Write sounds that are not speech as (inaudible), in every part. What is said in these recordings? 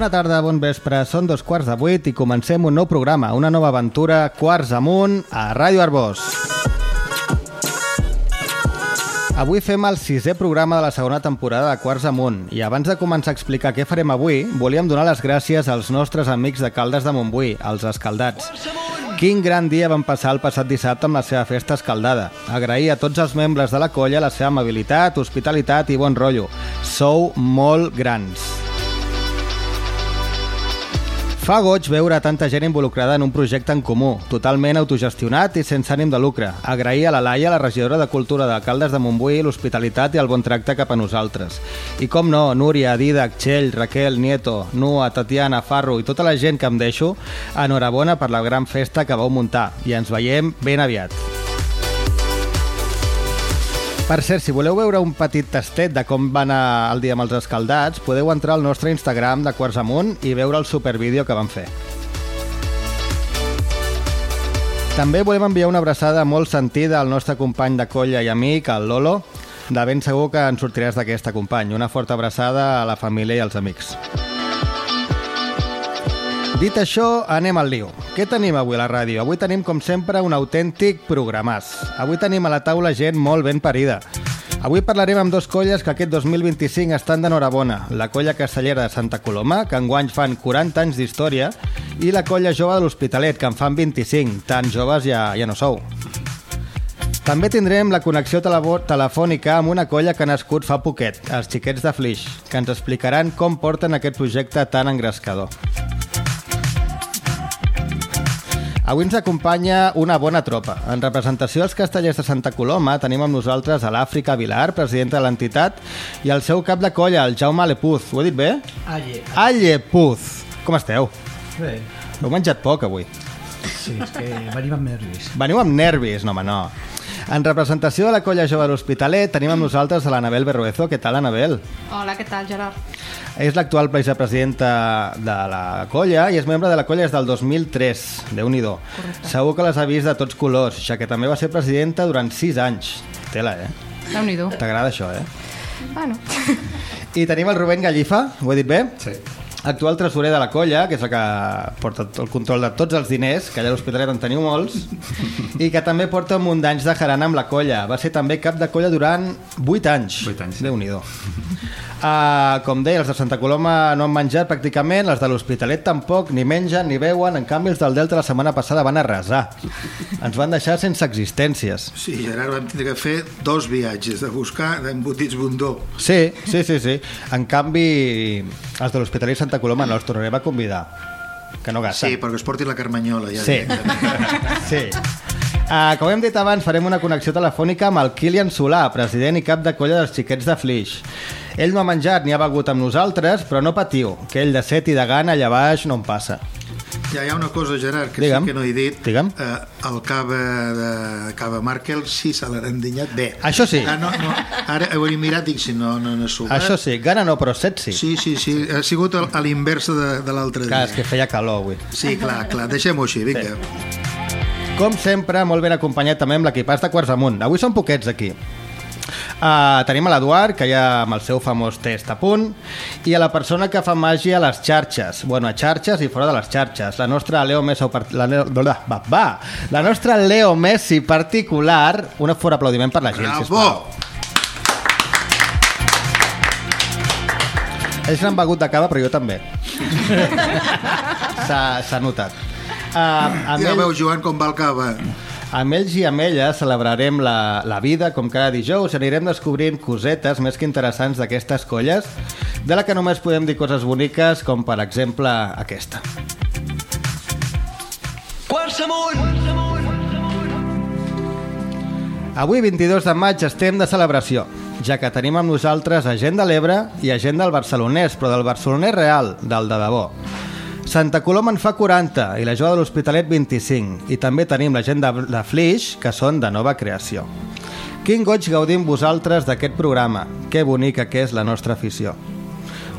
Bona tarda, bon vespre. Són dos quarts de vuit i comencem un nou programa, una nova aventura, Quarts amunt, a Ràdio Arbós. Avui fem el sisè programa de la segona temporada de Quarts amunt i abans de començar a explicar què farem avui, volíem donar les gràcies als nostres amics de Caldes de Montbui, els escaldats. Quin gran dia van passar el passat dissabte amb la seva festa escaldada. Agrair a tots els membres de la colla la seva amabilitat, hospitalitat i bon rotllo. Sou molt grans. Fa goig veure tanta gent involucrada en un projecte en comú, totalment autogestionat i sense ànim de lucre. Agrair a la Laia, la regidora de Cultura de Caldes de Montbui, l'hospitalitat i el bon tracte cap a nosaltres. I com no, Núria, Didac, Txell, Raquel, Nieto, Nua, Tatiana, Farro i tota la gent que em deixo, enhorabona per la gran festa que vau muntar i ens veiem ben aviat. Per cert, si voleu veure un petit tastet de com va anar el dia amb els escaldats, podeu entrar al nostre Instagram de Quarts Amunt i veure el supervídeo que van fer. També volem enviar una abraçada molt sentida al nostre company de colla i amic, el Lolo. De ben segur que en sortiràs d'aquesta company. Una forta abraçada a la família i als amics. Dit això, anem al lío. Què tenim avui a la ràdio? Avui tenim, com sempre, un autèntic programàs. Avui tenim a la taula gent molt ben parida. Avui parlarem amb dos colles que aquest 2025 estan d'enhorabona. La colla castellera de Santa Coloma, que enguany fan 40 anys d'història, i la colla jove de l'Hospitalet, que en fan 25. Tan joves ja, ja no sou. També tindrem la connexió telefònica amb una colla que ha nascut fa poquet, els xiquets de Flix, que ens explicaran com porten aquest projecte tan engrescador. Avui ens acompanya una bona tropa. En representació dels castellers de Santa Coloma tenim amb nosaltres a l'Àfrica Vilar, presidenta de l'entitat, i el seu cap de colla, el Jaume Alepuz. Ho he dit bé? Alle. Alepuz. Com esteu? Bé. Heu menjat poc avui. Sí, és que venim amb nervis. Veniu amb nervis, no home, no. En representació de la colla jove de l'Hospitalet tenim amb nosaltres a l'Anabel Berruezo. Què tal, Anabel? Hola, què tal, Gerard? És l'actual vicepresidenta de la colla i és membre de la colla des del 2003. déu nhi Segur que les ha vist de tots colors, ja que també va ser presidenta durant 6 anys. Tela, eh? déu nhi T'agrada això, eh? Bueno. I tenim el Rubén Gallifa, ho he dit bé? Sí. Actual tresorer de la colla, que és el que porta el control de tots els diners, que allà a l'Hospitalet en teniu molts, i que també porta un munt d'anys de jarana amb la colla. Va ser també cap de colla durant 8 anys. 8 anys, sí. Déu-n'hi-do. Uh, com deia, els de Santa Coloma no han menjat pràcticament, els de l'Hospitalet tampoc, ni mengen ni beuen, en canvi els del Delta la setmana passada van arrasar. Ens van deixar sense existències. Sí, Gerard, vam tindre que fer dos viatges de buscar d'embotits bundó. Sí, sí, sí, sí. En canvi, els de l'Hospitalet Santa Coloma no els tornarem a convidar, que no gasten. Sí, perquè es portin la carmanyola. Ja Sí, (laughs) sí. Uh, com hem dit abans, farem una connexió telefònica amb el Kilian Solà, president i cap de colla dels xiquets de Flix. Ell no ha menjat ni ha begut amb nosaltres, però no patiu, que ell de set i de gana allà baix no en passa. Ja hi ha una cosa, Gerard, que Digue'm. sí que no he dit. Digue'm. Eh, el cava de Cava Markel sí se l'han endinyat bé. Això sí. Ah, no, no, ara ho he mirat, dic, si no, no, no he sumat. Això sí, gana no, però set sí. Sí, sí, sí, ha sigut a l'inversa de, de l'altre Clar, dia. és que feia calor avui. Sí, clar, clar, deixem-ho així, vinga. Com sempre, molt ben acompanyat també amb l'equipàs de Quarts Amunt. Avui són poquets aquí. Uh, tenim a l'Eduard, que ja amb el seu famós test a punt, i a la persona que fa màgia a les xarxes. Bueno, a xarxes i fora de les xarxes. La nostra Leo Messi... La, Leo, va, va, va. La nostra Leo Messi particular... Un fort aplaudiment per la gent, sisplau. Bravo! Ells n'han begut de cava, però jo també. (laughs) S'ha s'ha notat. Uh, amb, Ja ell, veu, Joan, com va el cava. Amb ells i amb elles celebrarem la, la vida com cada dijous i anirem descobrint cosetes més que interessants d'aquestes colles, de la que només podem dir coses boniques, com per exemple aquesta. Quarts amunt! Avui, 22 de maig, estem de celebració, ja que tenim amb nosaltres a gent de l'Ebre i a gent del barcelonès, però del barcelonès real, del de debò. Santa Coloma en fa 40 i la Jove de l'Hospitalet 25 i també tenim la gent de, de Flix, que són de nova creació. Quin goig gaudim vosaltres d'aquest programa. Que bonica que és la nostra afició.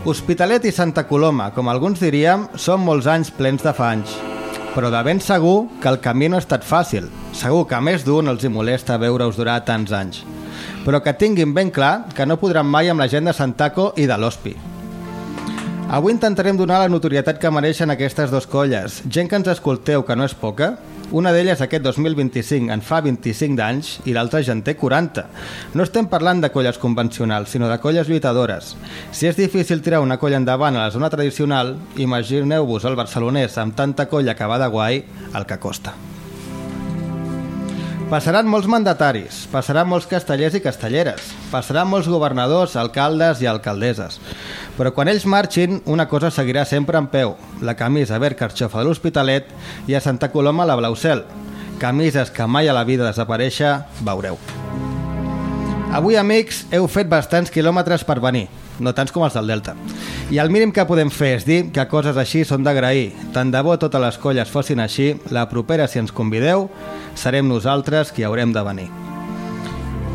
Hospitalet i Santa Coloma, com alguns diríem, són molts anys plens de fanys. Però de ben segur que el camí no ha estat fàcil. Segur que a més d'un els hi molesta veure-us durar tants anys. Però que tinguin ben clar que no podran mai amb la gent de Santaco i de l'Hospi. Avui intentarem donar la notorietat que mereixen aquestes dues colles. Gent que ens escolteu, que no és poca, una d'elles aquest 2025 en fa 25 d'anys i l'altra ja en té 40. No estem parlant de colles convencionals, sinó de colles lluitadores. Si és difícil tirar una colla endavant a la zona tradicional, imagineu-vos el barcelonès amb tanta colla que va de guai, el que costa. Passaran molts mandataris, passaran molts castellers i castelleres, passaran molts governadors, alcaldes i alcaldesses. Però quan ells marxin, una cosa seguirà sempre en peu, la camisa verd carxofa de l'Hospitalet i a Santa Coloma la Blaucel. Camises que mai a la vida desaparèixer, veureu. Avui, amics, heu fet bastants quilòmetres per venir, no tants com els del Delta. I el mínim que podem fer és dir que coses així són d'agrair. Tant de bo totes les colles fossin així, la propera, si ens convideu, serem nosaltres qui haurem de venir.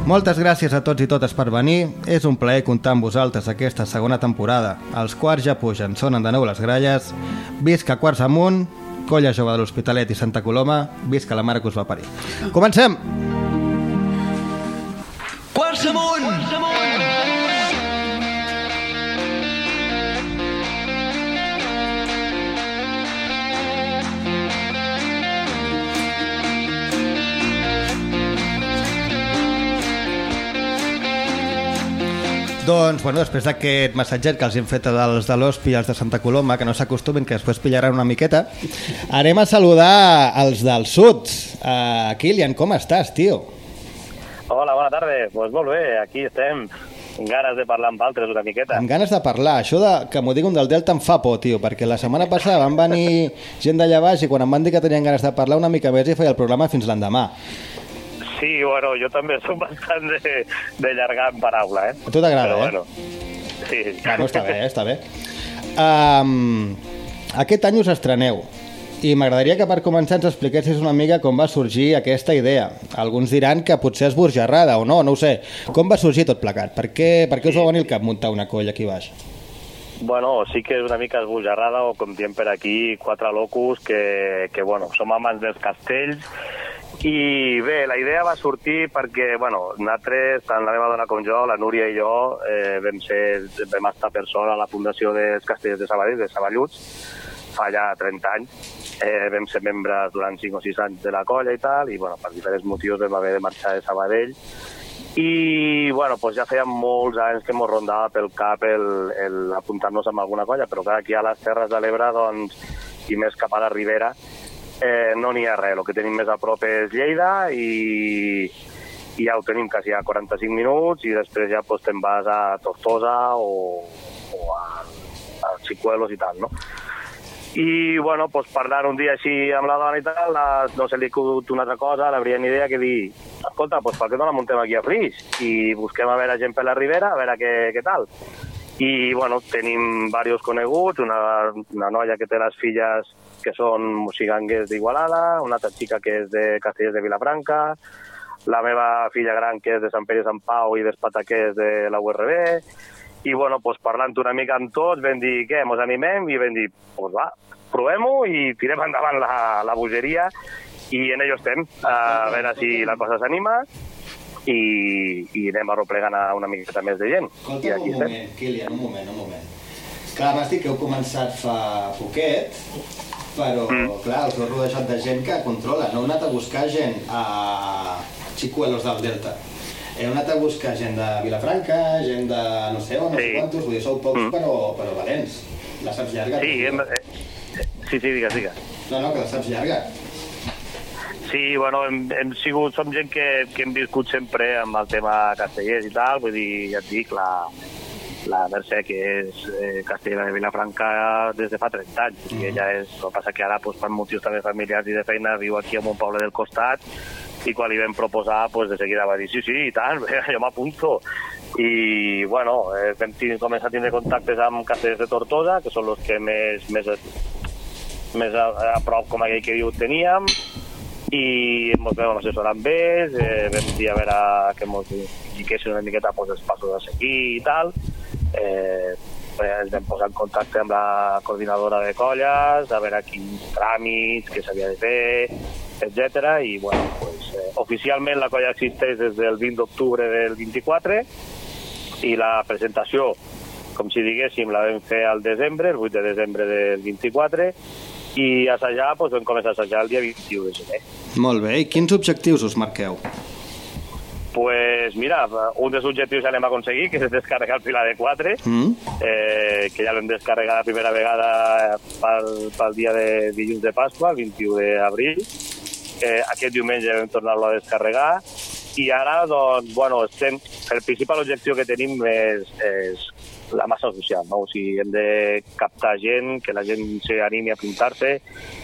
Moltes gràcies a tots i totes per venir. És un plaer comptar amb vosaltres aquesta segona temporada. Els quarts ja pugen, sonen de nou les gralles. Visca Quarts Amunt, Colla Jove de l'Hospitalet i Santa Coloma, visca la mare que us va parir. Comencem! Quarts amunt! Quarts amunt! Doncs, bueno, després d'aquest massatget que els hem fet dels de l'Hospi i els de Santa Coloma, que no s'acostumin, que després pillaran una miqueta, anem a saludar els del sud. Uh, Kilian, com estàs, tio? Hola, bona tarda. Doncs pues molt bé, aquí estem amb ganes de parlar amb altres una miqueta. Amb ganes de parlar. Això de, que m'ho digui un del Delta em fa por, tio, perquè la setmana passada van venir gent d'allà baix i quan em van dir que tenien ganes de parlar una mica més i feia el programa fins l'endemà. Sí, bueno, jo també soc bastant de, de llargar en paraula, eh? A tu t'agrada, eh? bueno, sí. Bueno, està bé, està bé. Um, aquest any us estreneu i m'agradaria que per començar ens expliquessis una mica com va sorgir aquesta idea. Alguns diran que potser és burgerrada o no, no ho sé. Com va sorgir tot plegat? Per què, per què us va venir el cap muntar una colla aquí baix? Bueno, sí que és una mica esbojarrada, o com diem per aquí, quatre locus que, que bueno, som amants dels castells i bé, la idea va sortir perquè, bueno, nosaltres, tant la meva dona com jo, la Núria i jo, eh, vam, ser, vam estar per sort a la fundació dels Castells de Sabadell, de Saballuts, fa ja 30 anys. Eh, vam ser membres durant 5 o 6 anys de la colla i tal, i bueno, per diferents motius vam haver de marxar de Sabadell. I bueno, pues ja feia molts anys que mos rondava pel cap apuntar-nos amb alguna colla, però clar, aquí a les Terres de l'Ebre, doncs, i més cap a la Ribera, eh, no n'hi ha res. El que tenim més a prop és Lleida i, i ja ho tenim quasi a 45 minuts i després ja pues, te'n vas a Tortosa o, o a, a Chicuelos i tal, no? I, bueno, pues, parlant un dia així amb la dona i tal, la, no se li ha acudit una altra cosa, la brillant idea que dir, escolta, pues, per què no la muntem aquí a Flix? I busquem a veure gent per la Ribera, a veure què, què tal. I, bueno, tenim diversos coneguts, una, una noia que té les filles que són musigangues d'Igualada, una altra xica que és de Castellers de Vilafranca, la meva filla gran que és de Sant Pere i Sant Pau i d'Espata que és de la URB, i bueno, pues, parlant una mica amb tots vam dir, què, mos animem? I vam dir, pues va, provem-ho i tirem endavant la, la bogeria i en ello estem, a veure si la cosa s'anima i, i anem arroplegant a una miqueta més de gent. I aquí estem. Kilian, un moment, un moment. Clar, m'has dit que heu començat fa poquet, però, mm. clar, us heu rodejat de gent que controla. No heu anat a buscar gent a Chicuelos del Delta. Heu anat a buscar gent de Vilafranca, gent de no sé on, no sé Sí. quantos, vull dir, sou pocs Mm. però, però valents. La saps llarga? Sí, hem, eh, sí, sí, digues, digues. No, no, que la saps llarga. Sí, bueno, hem, hem sigut, som gent que, que hem viscut sempre amb el tema castellers i tal, vull dir, ja et dic, la, la Mercè, que és eh, castellera de Vilafranca des de fa 30 anys, i ella és, el que passa que ara, pues, per motius també familiars i de feina, viu aquí en un poble del costat, i quan li vam proposar, pues, de seguida va dir, sí, sí, i tant, (laughs) jo m'apunto. I, bueno, eh, vam començar a tindre contactes amb castellers de Tortosa, que són els que més, més, més a, a prop, com aquell que diu, teníem, i ens vam assessorar amb ells, eh, vam dir a veure que ens indiquessin una miqueta pues, els passos a seguir i tal. Eh, eh, ens vam posar en contacte amb la coordinadora de colles, a veure quins tràmits, què s'havia de fer, etc. I, bueno, pues, eh, oficialment la colla existeix des del 20 d'octubre del 24 i la presentació com si diguéssim, la vam fer al desembre, el 8 de desembre del 24, i assajar, doncs vam començar a assajar el dia 21 de gener. Molt bé, i quins objectius us marqueu? pues mira, un dels objectius ja l'hem aconseguit, que és descarregar el Pilar de 4, Mm? eh, que ja l'hem descarregat la primera vegada pel, pel dia de dilluns de Pasqua, el 21 d'abril. Eh, aquest diumenge vam tornar-lo a descarregar i ara, doncs, bueno, estem, el principal objectiu que tenim és, és la massa social, no? O sigui, hem de captar gent, que la gent s'animi a apuntar-se,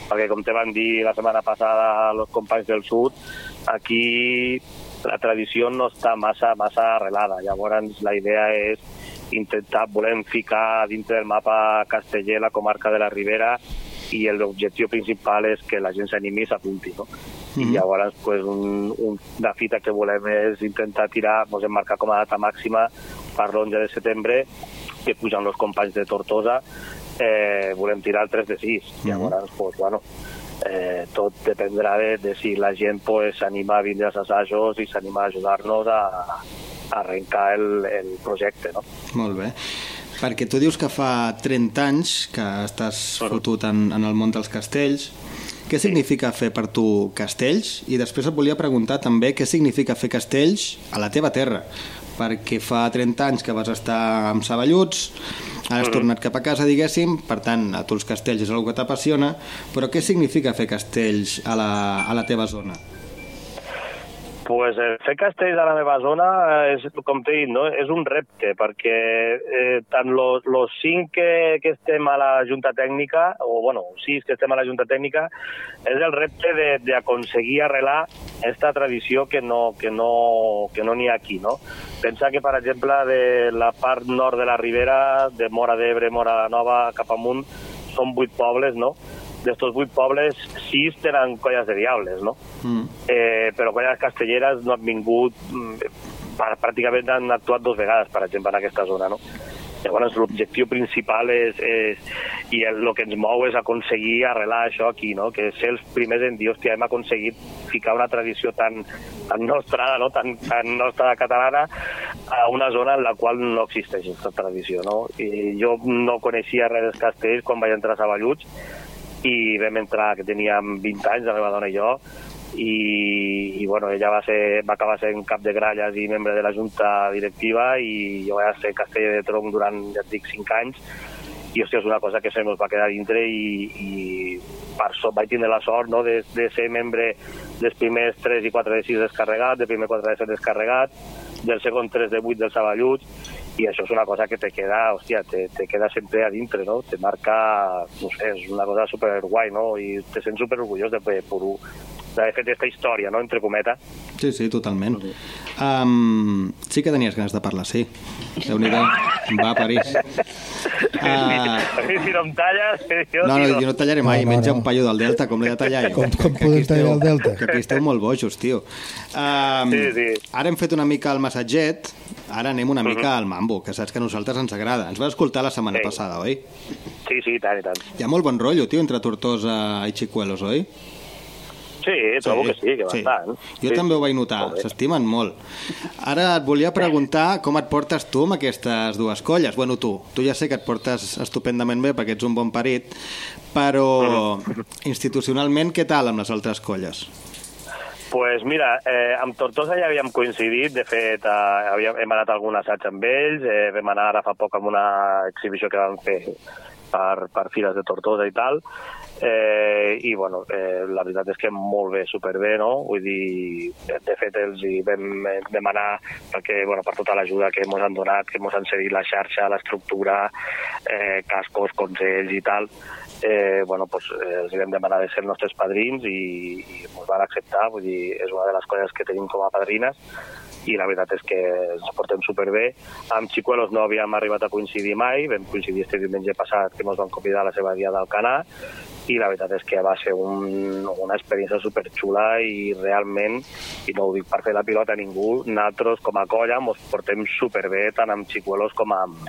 perquè com te van dir la setmana passada els companys del sud, aquí la tradició no està massa, massa arrelada. Llavors, la idea és intentar, volem ficar dintre del mapa casteller la comarca de la Ribera i l'objectiu principal és que la gent s'animi i s'apunti, no? I llavors, pues, un, un, la fita que volem és intentar tirar, ens hem marcat com a data màxima per l'11 de setembre, que pujan els companys de Tortosa, eh, volem tirar el 3 de 6. Llavors, pues, bueno, eh, tot dependrà de, de si la gent pues, s'anima a vindre als assajos i s'anima a ajudar-nos a, a arrencar el, el projecte, no? Molt bé. Perquè tu dius que fa 30 anys que estàs fotut en, en el món dels castells. Què significa fer per tu castells? I després et volia preguntar també què significa fer castells a la teva terra. Perquè fa 30 anys que vas estar amb Saballuts, ara has tornat cap a casa, diguéssim, per tant, a tu els castells és una que t'apassiona, però què significa fer castells a la, a la teva zona? Pues eh, fer castells a la meva zona eh, és, com t'he dit, no? és un repte, perquè eh, tant los cinc que, que estem a la Junta Tècnica, o bueno, sis que estem a la Junta Tècnica, és el repte d'aconseguir arrelar aquesta tradició que no que no que no ha aquí, no? Pensa que, per exemple, de la part nord de la Ribera, de Mora d'Ebre, Mora Nova, cap amunt, són vuit pobles, no? D'estos vuit pobles, sis tenen colles de diables, no? Mm. eh, però quan les castelleres no han vingut, mm, pràcticament han actuat dos vegades, per exemple, en aquesta zona, no? Llavors, l'objectiu principal és, és i el, el que ens mou és aconseguir arrelar això aquí, no? que ser els primers en dir, hòstia, hem aconseguit ficar una tradició tan, tan nostra, no? tan, tan nostra catalana, a una zona en la qual no existeix aquesta tradició. No? I jo no coneixia res dels castells quan vaig entrar a Saballuts, i vam entrar, que teníem 20 anys, la meva dona i jo, i, i bueno, ella va, ser, va acabar sent cap de gralles i membre de la junta directiva i jo vaig ser casteller de tronc durant, ja dic, 5 anys. I hòstia, és una cosa que se nos va quedar dintre i, i per sort vaig tindre la sort no, de, de ser membre dels primers 3 i 4 de 6 descarregat, del primer 4 de 7 descarregat, del segon 3 de 8 del Saballuts, i això és una cosa que te queda, hòstia, te, te queda sempre a dintre, no? Te marca, no sé, és una cosa super guai, no? I te sents super orgullós de poder d'haver fet aquesta història, no?, entre cometes. Sí, sí, totalment. Um, sí que tenies ganes de parlar, sí. déu nhi va a París. (laughs) Ah, si no em talles, jo... no, no, jo no tallaré mai, No, no, menja no. un paio del Delta, com l'he de tallar jo. Com- com Que podem tallar esteu- el Delta? Que aquí esteu molt bojos, tio. Um, Sí, sí. Ara hem fet una mica el massatget, ara anem una mica al mambo, que saps que a nosaltres ens agrada. Ens vas escoltar la setmana Sí. passada, oi? Sí, sí, tant, i tant. Hi ha molt bon rotllo, tio, entre Tortosa i Chicuelos, oi? Sí, trobo que sí, que bastant. Jo sí. també ho vaig notar, s'estimen molt. Ara et volia preguntar com et portes tu amb aquestes dues colles. Bueno, tu, tu ja sé que et portes estupendament bé perquè ets un bon parit, però institucionalment què tal amb les altres colles? pues mira, eh, amb Tortosa ja havíem coincidit, de fet eh, havíem, hem anat a algun assaig amb ells, eh, vam anar ara fa poc amb una exhibició que vam fer per, per Fires de Tortosa i tal, eh, i bueno, eh, la veritat és que molt bé, superbé, no? Vull dir, de, de fet els hi vam eh, demanar perquè, bueno, per tota l'ajuda que ens han donat, que ens han cedit la xarxa, l'estructura, eh, cascos, consells i tal, eh, bueno, pues, eh, els vam demanar de ser nostres padrins i, i ens van acceptar, vull dir, és una de les coses que tenim com a padrines i la veritat és que ens portem superbé. Amb Chicuelos no havíem arribat a coincidir mai, vam coincidir este diumenge passat que ens van convidar a la seva dia d'Alcanar i la veritat és que va ser un, una experiència superxula i realment, i no ho dic per fer la pilota a ningú, nosaltres com a colla ens portem superbé tant amb Chicuelos com amb,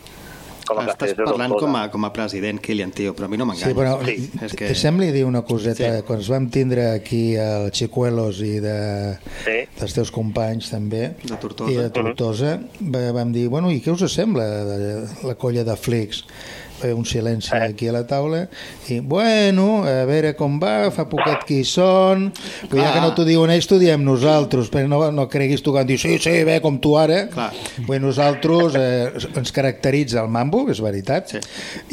com a Estàs parlant com a, com a president, Kilian, tio, però a mi no m'enganyes. Sí, però Sí. És que- deixem-li dir una coseta. Sí. Quan ens vam tindre aquí el Chicuelos i de, Sí. dels teus companys també, De Tortosa. i de Tortosa, va- vam dir, bueno, i què us sembla de la colla de Flix? Haver un silenci Eh. aquí a la taula i, bueno, a veure com va, fa poquet qui són, però ja que no t'ho diuen ells, t'ho diem nosaltres, però no, no creguis tu que han dit, sí, sí, bé, com tu ara. Clar. Bé, nosaltres eh, ens caracteritza el mambo, és veritat, Sí.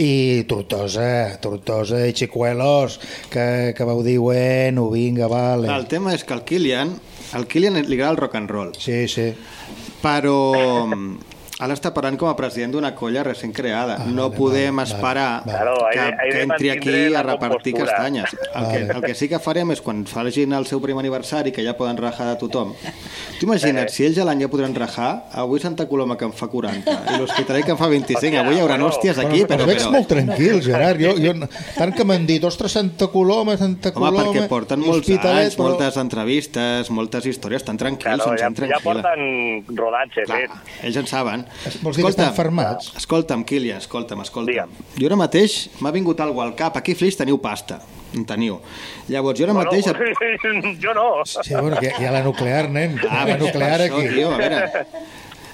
i Tortosa, Tortosa i Chicuelos, que, que vau dir, bueno, vinga, vale. El tema és que el Kilian, el Kilian li agrada el rock and roll, Sí, sí. però ara està parlant com a president d'una colla recent creada. Ah, no vale, podem vale, esperar vale. Claro, que, que entri aquí a repartir compostura. castanyes. El que, Vale. el que sí que farem és quan facin el seu primer aniversari, que ja poden rajar de tothom. Tu imagina't, si ells a l'any ja podran rajar, avui Santa Coloma que en fa 40 i l'Hospitalet que en fa 25, Hòstia, avui hi haurà bueno. hòsties aquí, però... els veig però... molt tranquil, Gerard. Jo, jo, tant que m'han dit, ostres, Santa Coloma, Santa Home, Coloma... perquè porten molts anys, moltes entrevistes, moltes històries, estan tranquils, Claro, ja, ja porten rodatge Clar, fet. ells en saben. Vols dir que estan fermats? Escolta'm, Kilian, escolta'm, escolta'm. Digue'm. Jo ara mateix m'ha vingut algo al cap. Aquí a Flix teniu pasta. En teniu. Llavors, jo ara mateix... (laughs) jo no. Sí, bueno, que hi ha la nuclear, nen. Ah, la nuclear això, aquí. Tio, a veure,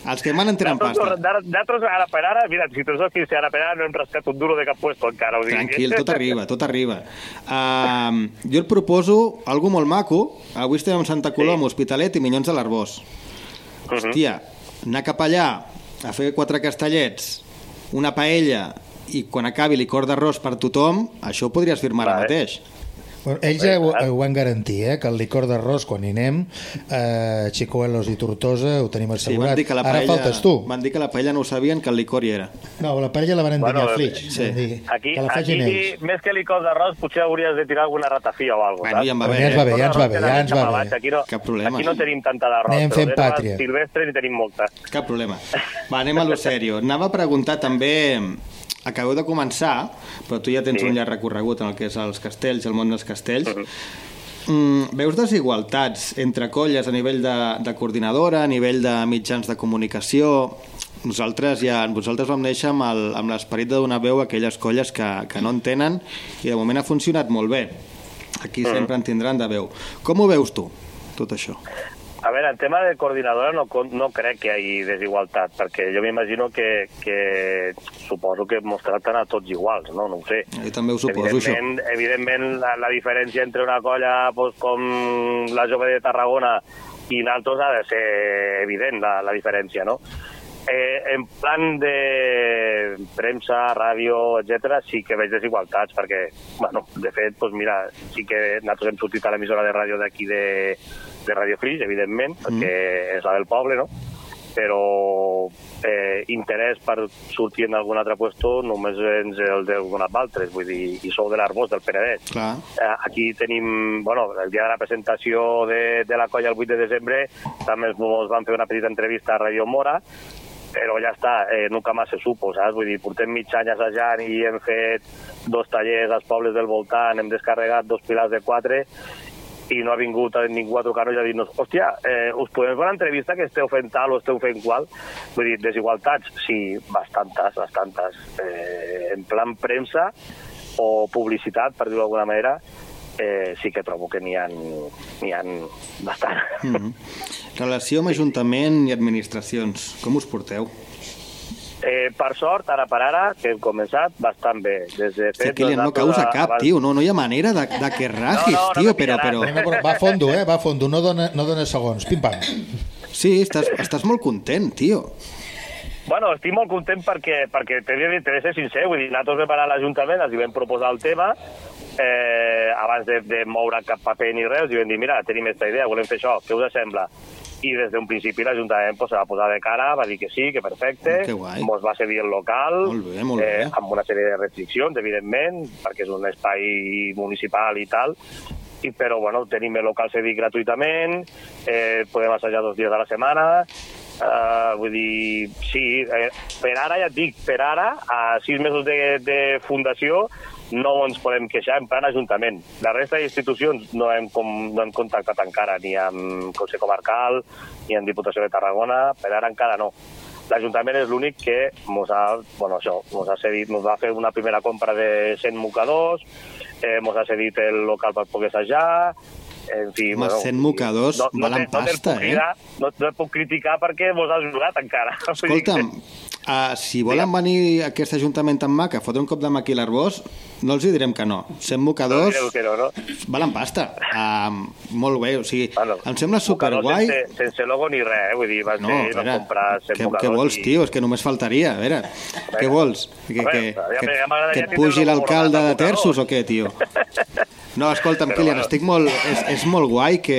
els que manen tenen pasta. Nosaltres, ara per ara, mira, si tu saps que ara per ara no hem rascat un duro de cap puesto encara. Ho dic. Tranquil, tot arriba, tot arriba. Uh, jo et proposo algo molt maco. Avui estem amb Santa Coloma, Hospitalet i Minyons de l'Arbós. Hòstia, anar cap allà a fer quatre castellets, una paella i quan acabi licor d'arròs per tothom, això ho podries firmar ara Vale. mateix. Bueno, ells ja ho, ho van garantir, eh, que el licor d'arròs, quan hi anem, eh, Chicuelos i Tortosa, ho tenim Sí, assegurat. van dir que la Ara paella, faltes tu. Van dir que la paella no ho sabien, que el licor hi era. No, la paella la van endinyar Bueno, a Flix. sí. van dir, Aquí, que la aquí ells. més que licor d'arròs, potser hauries de tirar alguna ratafia o alguna Bueno, ja em va bé, ja ens va eh? bé, ja ens va bé, ja ens va bé. Aquí no, Cap problema. Aquí no tenim tanta d'arròs, Anem però fent pàtria. silvestres hi tenim molta. Cap problema. Va, anem a lo (laughs) sèrio. Anava a preguntar també... Acabeu de començar, però tu ja tens Sí. un llarg recorregut en el que és els castells, el món dels castells. Mhm. Mm, veus desigualtats entre colles a nivell de, de coordinadora, a nivell de mitjans de comunicació? Nosaltres ja, vosaltres vam néixer amb el- amb l'esperit de donar veu a aquelles colles que, que no en tenen i de moment ha funcionat molt bé. Aquí Mhm. sempre en tindran de veu. Com ho veus tu, tot això? A veure, en tema de coordinadora no, no crec que hi hagi desigualtat, perquè jo m'imagino que, que suposo que mos tracten a tots iguals, no? No ho sé. Jo també ho suposo, això. evidentment, evidentment la, la diferència entre una colla pues, com la jove de Tarragona i nosaltres ha de ser evident, la, la diferència, no? Eh, en plan de premsa, ràdio, etc sí que veig desigualtats, perquè, bueno, de fet, doncs mira, sí que nosaltres hem sortit a l'emissora de ràdio d'aquí de, de Radio Flix, evidentment, perquè és la del poble, no? però eh, interès per sortir en algun altre puesto només ens el d'algun altres, vull dir, i sou de l'Arbós, del Penedès. Clar. Eh, aquí tenim, bueno, el dia de la presentació de, de la colla el 8 de desembre també ens van fer una petita entrevista a Radio Mora, però ja està, eh, nunca más se supo, saps? Vull dir, portem mig any assajant i hem fet dos tallers als pobles del voltant, hem descarregat dos pilars de quatre i no ha vingut ningú a trucar-nos i a dir-nos hòstia, eh, us podem fer una entrevista que esteu fent tal o esteu fent qual? Vull dir, desigualtats? Sí, bastantes, bastantes. Eh, en plan premsa o publicitat, per dir-ho d'alguna manera, eh, sí que trobo que n'hi ha, n'hi ha bastant. Mm -hmm. Relació amb Ajuntament i administracions. Com us porteu? Eh, per sort, ara per ara, que hem començat, bastant bé. Des de fet, Kilian, no causa cap, abans- tio. No, no hi ha manera de, de que (laughs) rajis, No, no, no tio, me però, però... No, però va a fondo, eh? Va a fondo, no dona, no dona segons. Pim-pam. Sí, estàs, estàs molt content, tio. Bueno, estic molt content perquè, perquè t'he de, de ser sincer, vull dir, nosaltres vam anar a l'Ajuntament, els vam proposar el tema, eh, abans de, de moure cap paper ni res, els hi vam dir, mira, tenim aquesta idea, volem fer això, què us sembla? I des d'un principi l'Ajuntament pues, se va posar de cara, va dir que sí, que perfecte, Que guai. mos va cedir el local, Molt bé, molt eh, bé. amb una sèrie de restriccions, evidentment, perquè és un espai municipal i tal, i, però bueno, tenim el local cedit gratuïtament, eh, podem assajar dos dies a la setmana, Uh, vull dir, sí, eh, per ara ja et dic, per ara, a sis mesos de, de fundació, no ens podem queixar en plan ajuntament. La resta d'institucions no hem, com, no hem contactat encara, ni amb Consell Comarcal, ni amb Diputació de Tarragona, per ara encara no. l'Ajuntament és l'únic que mos ha, bueno, això, mos ha cedit, mos va fer una primera compra de 100 mocadors, eh, mos ha cedit el local per poder assajar, en fi... Home, 100 mocadors valen te- pasta, puc eh? cridar, no, no et puc criticar perquè mos has ajudat encara. Escolta'm, uh, si volen venir a aquest ajuntament tan maca fotre un cop de maqui a l'Arbós, no els hi direm que no. 100 No mocadors que no, no? valen pasta. Uh, molt bé, o sigui, Bueno, em sembla superguai. Sense, sense logo ni res, eh? vull dir, vas No, no, a ser, veure, vas comprar 100 què, què mocadors vols, i- tio? És que només faltaria. A veure, què vols? Que, A que, veure, ja que, m'agradaria que et pugi l'alcalde de terços o què, tio? (laughs) No, escolta'm, Però Kilian, bueno. estic molt, és, és molt guai que,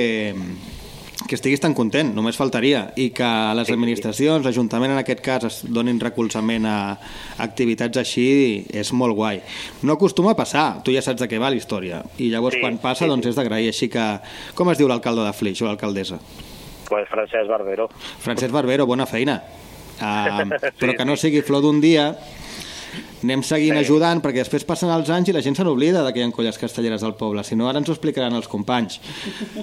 que estiguis tan content, només faltaria, i que les administracions, l'Ajuntament en aquest cas, es donin recolzament a activitats així, és molt guai. No acostuma a passar, tu ja saps de què va la història, i llavors Sí, quan passa sí, doncs és d'agrair, així que... Com es diu l'alcalde de Flix o l'alcaldessa? Pues Francesc Barbero. Francesc Barbero, bona feina. (laughs) Uh, però que no sigui flor d'un dia, anem seguint Sí. ajudant, perquè després passen els anys i la gent se n'oblida de que hi ha colles castelleres al poble. Si no, ara ens ho explicaran els companys.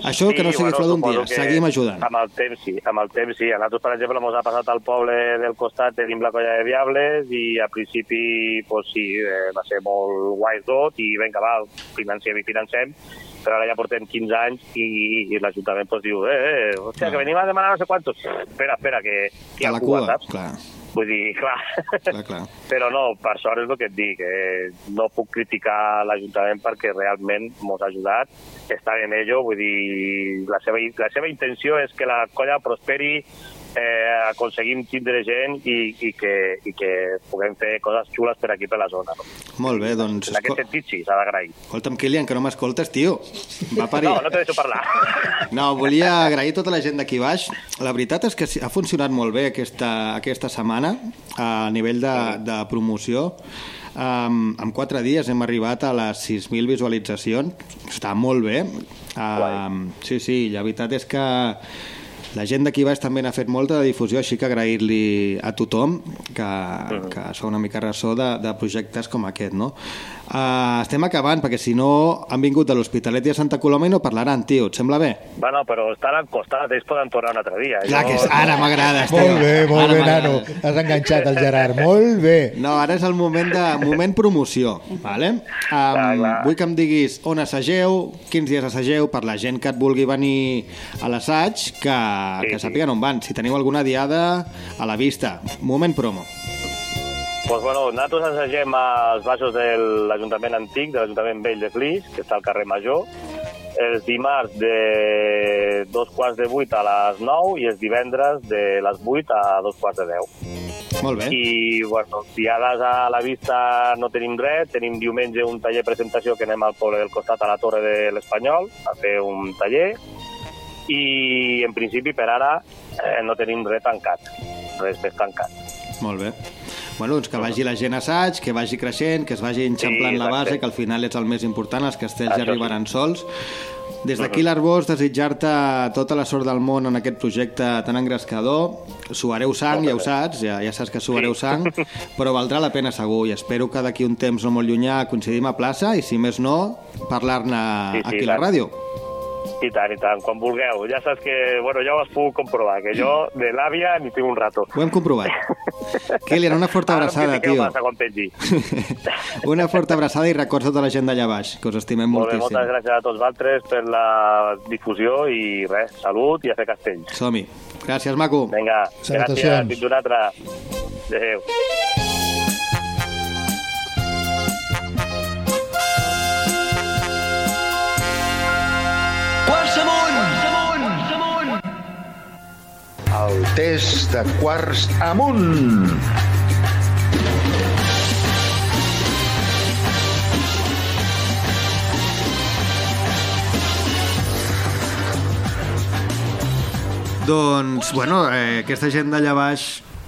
Això que no sigui flor d'un dia, que seguim ajudant. Amb el temps, sí. Amb el temps, sí. A nosaltres, per exemple, ens ha passat al poble del costat, tenim la colla de Diables i a principi, pues, sí, eh, va ser molt guai tot i vinga, va, financem i financem però ara ja portem 15 anys i, i l'Ajuntament pues, diu, eh, eh, hòstia, que venim a demanar no sé quantos. Espera, espera, que hi A ha la cua, cua, saps? clar, Vull dir, clar. clar, clar. (laughs) Però no, per sort és el que et dic, eh, no puc criticar l'Ajuntament perquè realment mos ha ajudat, està en ello, vull dir, la seva, la seva intenció és que la colla prosperi, eh, aconseguim tindre gent i, i, que, i que puguem fer coses xules per aquí per la zona. No? Molt bé, doncs... En aquest sentit sí, s'ha d'agrair. Escolta'm, Kilian, que no m'escoltes, tio. Va parir. No, no te deixo parlar. No, volia agrair tota la gent d'aquí baix. La veritat és que ha funcionat molt bé aquesta, aquesta setmana a nivell de, de promoció. Um, en quatre dies hem arribat a les 6.000 visualitzacions. Està molt bé. Um, sí, sí, la veritat és que la gent d'aquí baix també n'ha fet molta de difusió, així que agrair-li a tothom que, que sou una mica ressò de, de projectes com aquest, no? Uh, estem acabant, perquè si no han vingut de l'Hospitalet i a Santa Coloma i no parlaran, tio, et sembla bé? bueno, però estan al costat, ells poden tornar un altre dia. Clar que és, ara m'agrada, Molt bé, molt Ara bé, nano. Has enganxat el Gerard. Molt bé. No, ara és el moment de moment promoció, vale? Um, clar. vull que em diguis on assageu, quins dies assageu, per la gent que et vulgui venir a l'assaig, que, Sí, que sí. sàpiguen on van. Si teniu alguna diada, a la vista. Moment promo. Pues bueno, nosaltres assagem als baixos de l'Ajuntament Antic, de l'Ajuntament Vell de Flix, que està al carrer Major, els dimarts de dos quarts de vuit a les 9 i els divendres de les 8 a dos quarts de 10. Molt bé. I, bueno, diades a la vista no tenim res, tenim diumenge un taller presentació que anem al poble del costat a la Torre de l'Espanyol a fer un taller i en principi per ara eh, no tenim res tancat, res més tancat. Molt bé. Bueno, doncs que vagi la gent a assaig, que vagi creixent, que es vagi enxamplant Sí, la base, que al final és el més important, els castells Això ja sí. arribaran sols. Des d'aquí, l'Arbós, desitjar-te tota la sort del món en aquest projecte tan engrescador. Suareu sang, ja ho saps, ja, ja saps que suareu Sí. sang, (laughs) però valdrà la pena segur i espero que d'aquí un temps no molt llunyà coincidim a plaça i, si més no, parlar-ne Sí, sí, aquí a la ràdio. I tant, i tant, quan vulgueu. Ja saps que, bueno, ja ho has pogut comprovar, que jo de l'àvia ni tinc un rato. Ho hem comprovat. (laughs) Kilian, una forta Ara abraçada, tio. quan pengi. (laughs) Una forta abraçada i records a tota la gent d'allà baix, que us estimem Molt bé, moltíssim. moltes gràcies a tots vosaltres per la difusió i res, salut i a fer castells. Som-hi. Gràcies, maco. Vinga, gràcies, fins una altra. Adéu. Quarts amunt! El test de quarts amunt. Doncs, bueno, eh, aquesta gent d'allà baix,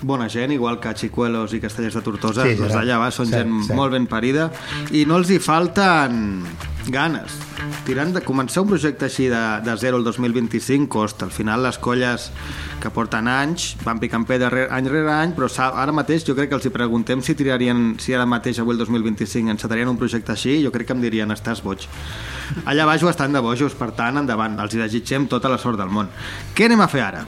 bona gent, igual que Chicuelos i Castellers de Tortosa, Sí, sí, els d'allà baix són Cert, gent cert. molt ben parida i no els hi falten ganes. Tirant de començar un projecte així de, de zero el 2025 costa. Al final les colles que porten anys, van picant pedra any rere any, però ara mateix jo crec que els hi preguntem si tirarien, si ara mateix avui el 2025 encetarien un projecte així, jo crec que em dirien estàs boig. Allà baix ho estan de bojos, per tant, endavant, els hi desitgem tota la sort del món. Què anem a fer ara?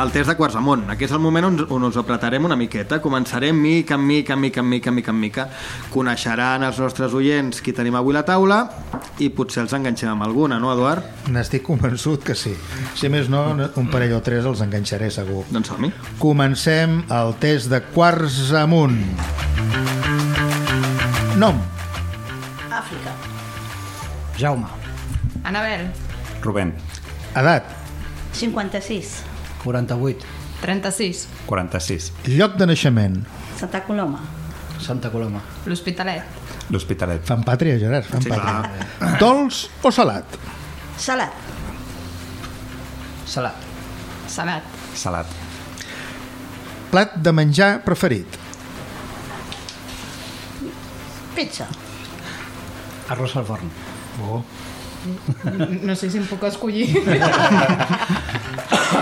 El test de quarts amunt. Aquí és el moment on, on us apretarem una miqueta. Començarem mica en mica, mica en mica, mica en mica. Coneixeran els nostres oients qui tenim avui la taula i potser els enganxem amb alguna, no, Eduard? N'estic convençut que sí. Si més no, un parell o tres els enganxaré segur. Doncs som-hi. Comencem el test de quarts amunt. Nom. Àfrica. Jaume, Anabel, Rubén, Edat. 56. 48, 36, 46. Lloc de naixement. Santa Coloma. Santa Coloma, l'Hospitalet, L'Hospitalet. Fan pàtria, Gerard, fan Sí, pàtria. Dolç o salat? Salat. Salat, Salat, Salat. Plat de menjar preferit. Pizza. arròs al forn, Oh. (laughs) no sé si em puc escollir. (laughs)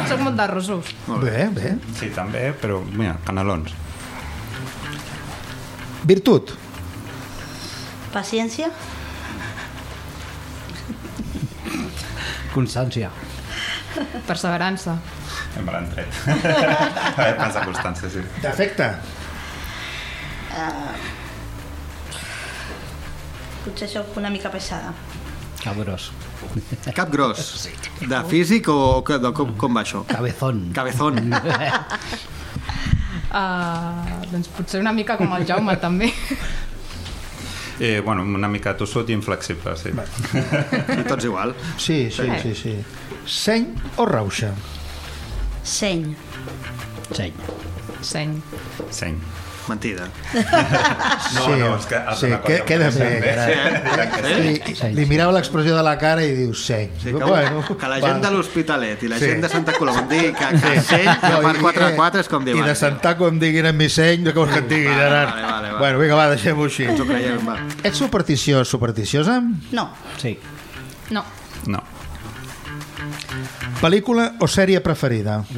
Soc molt d'arrossos. Bé, bé. Sí, també, però mira, canelons. Virtut. Paciència. constància, Perseverança, Em l'han tret. (laughs) A veure, pensa Constància, sí. Defecte. Potser sóc una mica pesada. cabrós, Cap gros. (laughs) De físic o que- de, com, com va això? cabezón, Cabezón. uh, (laughs) doncs potser una mica com el Jaume també. Eh, bueno, una mica tossut i inflexible, sí. I tots igual. Sí, sí, sí, sí. Seny o rauxa? Seny. seny, Seny. Seny. Mentida. (laughs) No, sí, no, és que sí, una que, queda bé. interessant, Li, li mirava l'expressió de la cara i diu seny. Sí, que, Bueno, que la gent va. de l'Hospitalet i la Sí. gent de Santa Coloma em digui que, que seny que No, per i- 4 a i- 4 és com dir... I de Santaco em diguin en mi seny, de com que et diguin, Vale, Gerard. vale, vale, va. Bueno, vinga, va, deixem-ho així. Ens ho creiem, va. Ets supersticiós, supersticiosa? No. sí, No, No. Pel·lícula o sèrie preferida? (laughs)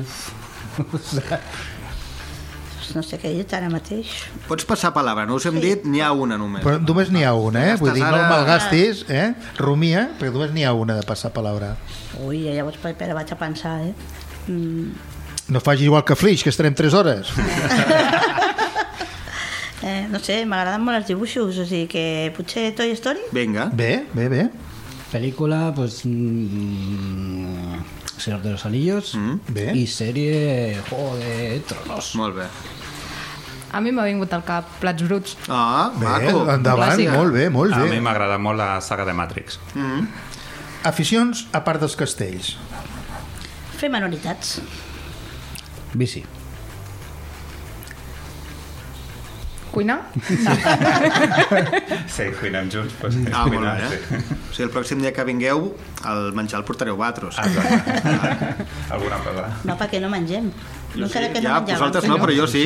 No sé què dir ara mateix. Pots passar palabra, no us hem dit, n'hi ha una només. Però només n'hi ha una, eh? Vull dir, no el malgastis, eh? Rumia, perquè només n'hi ha una de passar palabra. Ui, llavors espera, vaig a pensar, eh? Mm, No faci igual que Flix, que estarem 3 hores. (laughs) (laughs) eh no sé, m'agraden molt els dibuixos, o sigui que potser Toy Story? Vinga. Bé, bé, bé. película, pues mm, Señor de los Anillos Bé. y serie Juego de Tronos. Molt bé. A mi m'ha vingut al cap plats bruts. Ah, Bé, maco. endavant, molt bé, molt A mi bé. m'agrada molt la saga de Matrix. Aficions a part dels castells. Fer manualitats. Bici. Cuinar? (laughs) Sí, cuinem junts. Pues, Ah, molt bé, eh? O sigui, el pròxim dia que vingueu, el menjar el portareu vosaltres. Ah, Exacte. Alguna cosa. No, perquè no mengem. No encara que no ja, menjàvem. vosaltres no, però jo sí.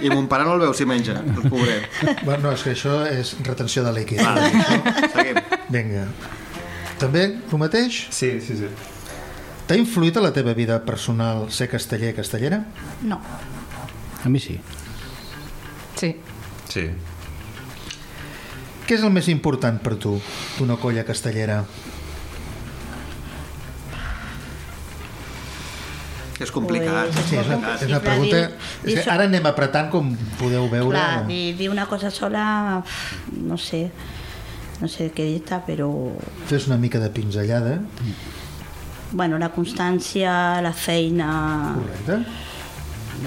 I mon pare no el veu si menja, el pobret. Bueno, és que això és retenció de líquid. Vale, seguim. Vinga. També el mateix? Sí, sí, sí. T'ha influït a la teva vida personal ser casteller castellera? No. A mí sí. Sí. Sí. Què és el més important per tu d'una colla castellera? És complicat. Pues, Sí, és una, és una pregunta... Dir- dir És que ara anem apretant com podeu veure. Clar, dir, dir una cosa sola, no sé, no sé què dir-te, però Fes una mica de pinzellada. bueno, la constància, la feina, Correcte.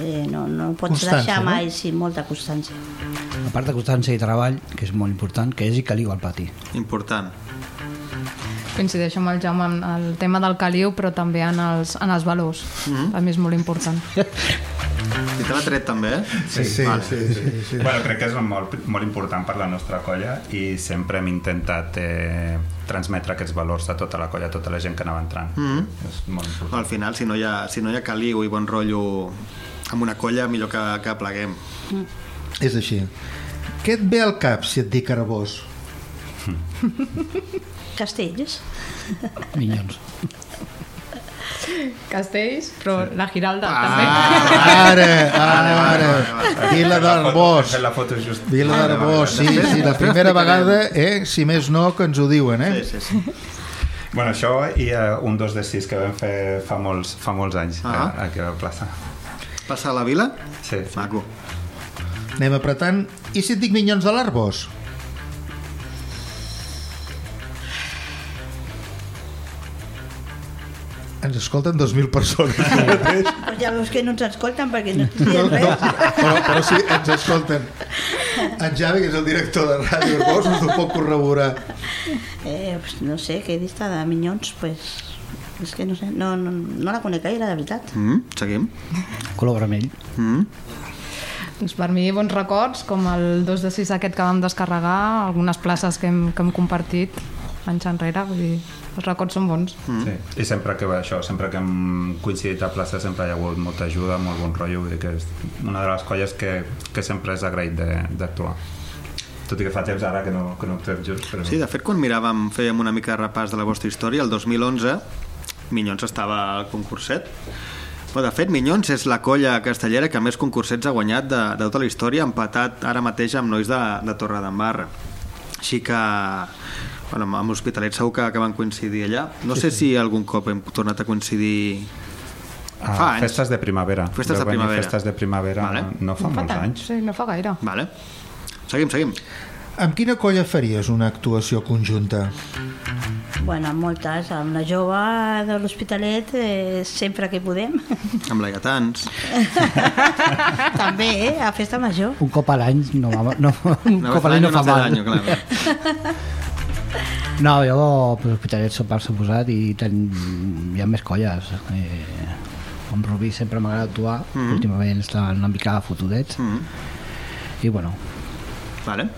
eh, no, no pots Constància, deixar no? mai, sí, molta constància. A part de constància i treball, que és molt important, que és i caliu al pati. Important. Coincideixo amb el Jaume en el tema del caliu, però també en els, en els valors. Mm -hmm. A mi és molt important. I te l'ha tret també, eh? Sí, sí, Vale. sí, sí, sí. Bueno, crec que és molt, molt important per la nostra colla i sempre hem intentat eh, transmetre aquests valors a tota la colla, a tota la gent que anava entrant. Mm -hmm. És molt important. Al final, si no, hi ha, si no hi ha caliu i bon rotllo amb una colla, millor que, que pleguem. És així. Què et ve al cap si et dic Arbós? (laughs) Castells? Minyons. Castells, però la Giralda Ah, també. ara, ara. Vila d'Arbós. Fer la foto just. Vila d'Arbós, sí, sí, la (laughs) primera vegada, eh, si més no, que ens ho diuen, eh? Sí, sí, sí. Bueno, això i uh, un 2 de 6 que vam fer fa molts, fa molts anys Ah. uh, aquí a la plaça. Passa a la vila? Sí. Maco. Anem apretant. I si et dic Minyons de l'Arbós? Ens escolten 2.000 persones. (laughs) Però ja veus que no ens escolten perquè no ens No, diem no, res. però, però sí, ens escolten. En Javi, que és el director de Ràdio Arbós, us ho pot corroborar. Eh, pues, no sé, què dista de Minyons, pues... És que no sé, no, no, no la conec gaire, de veritat. Mm, seguim. Color vermell. Mm. Doncs per mi bons records, com el 2 de 6 aquest que vam descarregar, algunes places que hem, que hem compartit anys enrere, vull dir, els records són bons. Mm. Sí. I sempre que això, sempre que hem coincidit a plaça sempre hi ha hagut molta ajuda, molt bon rotllo, vull dir que és una de les colles que, que sempre és agraït de- d'actuar. Tot i que fa temps ara que no, que no actuem junts, però... Sí, de fet, quan miràvem, fèiem una mica de repàs de la vostra història, el 2011 Minyons estava al concurset. Però, de fet, Minyons és la colla castellera que més concursets ha guanyat de, de tota la història, empatat ara mateix amb nois de, de Torredembarra. Així que, bueno, amb l'Hospitalet segur que, que van coincidir allà. No sé si algun cop hem tornat a coincidir Ah, fa anys. festes de primavera. Festes de primavera. Festes de primavera Vale. no fa molts tant, anys. Sí, no fa gaire. Vale. Seguim, seguim. Amb quina colla faries una actuació conjunta? Bueno, amb moltes, amb la jove de l'Hospitalet, eh, sempre que podem. (laughs) Amb la Gatans. (laughs) També, eh, a festa major. Un cop a l'any no, va- no, un Una cop a l'any no fa mal. (laughs) No, jo per l'Hospitalet sóc per suposat i ten, hi ha més colles. Eh, amb Rubí sempre m'agrada actuar, mm. -hmm. últimament estan una mica fotudets. Mm. -hmm. I bueno, Vale.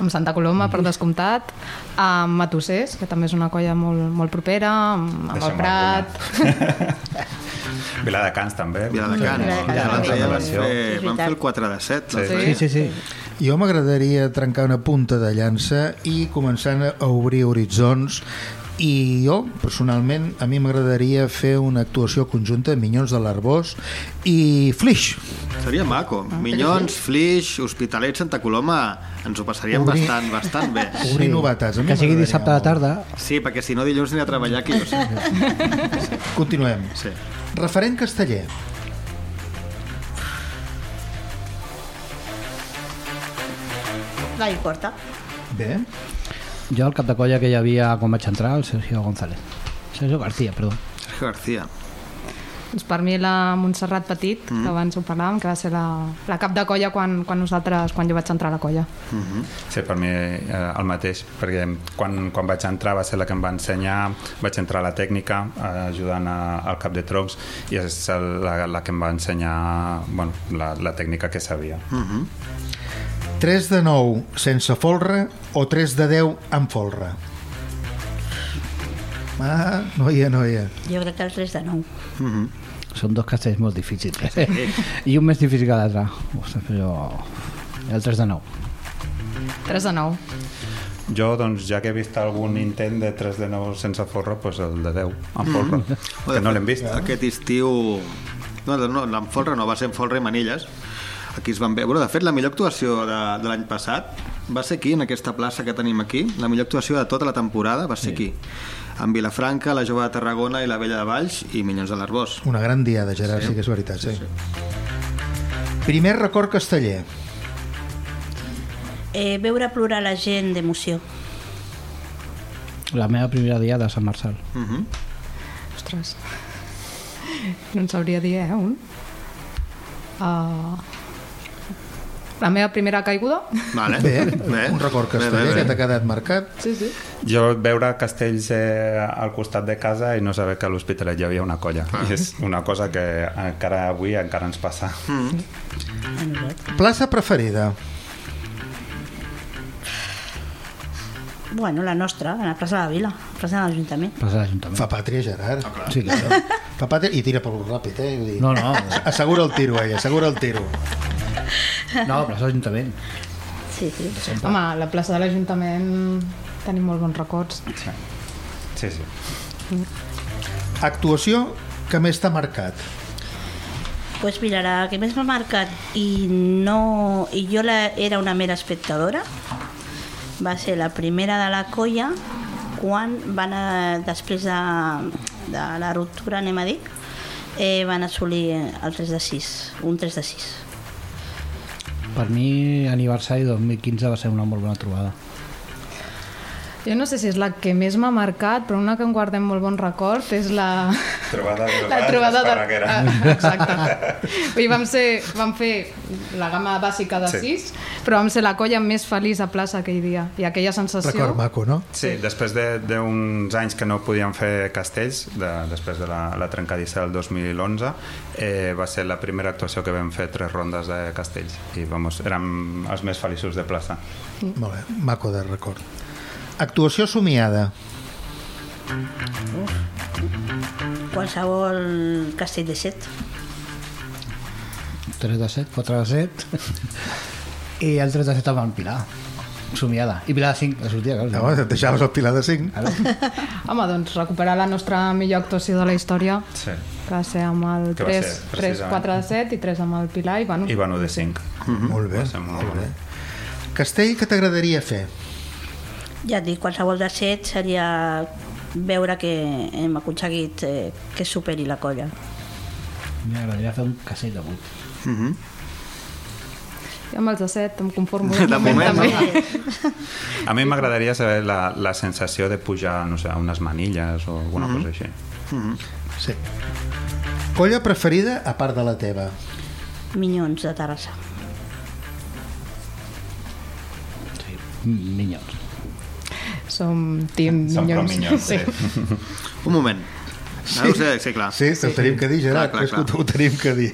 Amb Santa Coloma, per descomptat, amb Matossers, que també és una colla molt, molt propera, amb, amb el Prat... (laughs) Viladecans també. Viladecans. Viladecans. Ja vam fer, vam fer el 4 de 7. Sí. sí, sí, sí. Jo m'agradaria trencar una punta de llança i començant a obrir horitzons i jo, personalment, a mi m'agradaria fer una actuació conjunta Minyons de l'Arbós i Flix. Seria maco. Ah, Minyons, Flix, Hospitalet, Santa Coloma, ens ho passaríem Obrir- bastant, bastant bé. (laughs) Obrir novetats. A mi Que sigui dissabte a la tarda, Sí, perquè si no dilluns aniré a treballar aquí. Sé. Continuem. Sí. Referent casteller. Gai Porta. Bé. jo el cap de colla que hi havia quan vaig entrar, el Sergio González. Sergio García, perdó. Sergio García. Doncs per mi la Montserrat Petit, mm. que abans ho parlàvem, que va ser la, la cap de colla quan, quan nosaltres, quan jo vaig entrar a la colla. Sí, per mi eh, el mateix, perquè quan, quan vaig entrar va ser la que em va ensenyar, vaig entrar a la tècnica eh, ajudant a, al cap de troncs i és la, la que em va ensenyar bueno, la, la tècnica que sabia. 3 de 9 sense folre o 3 de 10 amb folre? Ah, noia, noia. Jo crec que el 3 de 9. Són dos castells molt difícils. Eh? (laughs) I un més difícil que l'altre. Però... El 3 de 9. 3 de 9. Jo, doncs, ja que he vist algun intent de 3 de 9 sense folre, doncs el de 10 amb folre, que no l'hem vist. Aquest estiu... No, no, en folre no, va ser en folre i manilles. Aquí es van veure. De fet, la millor actuació de, de l'any passat va ser aquí, en aquesta plaça que tenim aquí. La millor actuació de tota la temporada va ser aquí. Amb Vilafranca, la Jove de Tarragona i la Vella de Valls i Minyons de l'Arbós. Una gran diada, Gerard, sí, sí que és veritat, sí. Primer record casteller. Eh, veure plorar la gent d'emoció. La meva primera dia de Sant Marçal. Uh -huh. Ostres. No en sabria dir, eh, un. Uh, la meva primera caiguda. Vale. Bé, bé. un record casteller Bé, bé, bé. que t'ha quedat marcat. Sí, sí. Jo veure castells eh, al costat de casa i no saber que a l'Hospitalet hi havia una colla. Ah. I és una cosa que encara avui encara ens passa. Mm. Plaça preferida. Bueno, la nostra, a la plaça de la Vila, a la plaça de l'Ajuntament. Plaça de l'Ajuntament. Fa pàtria, Gerard. Sí, claro. Fa pàtria i tira pel ràpid, eh? Vull dir, No, no. Assegura el tiro, ella, assegura el tiro. (laughs) No, plaça de l'Ajuntament. Sí, sí. Home, la plaça de l'Ajuntament tenim molt bons records. Sí, sí. sí. Actuació que més t'ha marcat. pues mira, la que més m'ha marcat i, no, i jo la, era una mera espectadora va ser la primera de la colla quan van a, després de, de la ruptura, anem a dir, eh, van assolir el 3 de 6, un 3 de 6. Per mi, aniversari 2015 va ser una molt bona trobada. Jo no sé si és la que més m'ha marcat, però una que em guardem molt bon record és la... Trobada de la trobada de... Ah, exacte. Vull dir, vam, ser, vam fer la gamma bàsica de Sí. 6, però vam ser la colla més feliç a plaça aquell dia. I aquella sensació... Record maco, no? Sí, després de- d'uns anys que no podíem fer castells, de, després de la, la trencadissa del 2011, eh, va ser la primera actuació que vam fer tres rondes de castells i vamos, érem els més feliços de plaça. Molt bé, maco de record. Actuació somiada. Qualsevol castell de set. 3 de 7, 4 de 7 i el 3 de 7 amb el Pilar somiada, i Pilar de 5 la sortia, clar, Home, et deixaves el Pilar de 5. (laughs) Home, doncs recuperar la nostra millor actuació de la història, Sí. que va ser amb el Que va 3, ser, 3 precisament. 4 de 7 i 3 amb el Pilar i bueno, I bueno, de 5. Molt bé, Va ser molt molt bo. bé. Castell que t'agradaria fer? Ja et dic, qualsevol de set seria veure que hem aconseguit eh, que superi la colla. m'agradaria fer un castell de 8 Mhm. i amb els de 7 em conformo De moment, no? (laughs) A mi m'agradaria saber la, la sensació de pujar, no sé, a unes manilles o alguna cosa així. Sí. Colla preferida a part de la teva? Minyons de Terrassa. sí. minyons Som team Som minyons. minyons, sí. (laughs) Un moment. No ho sé, sí, clar. Sí, t'ho tenim que dir, Gerard, Clar, clar, és que clar. ho tenim que dir.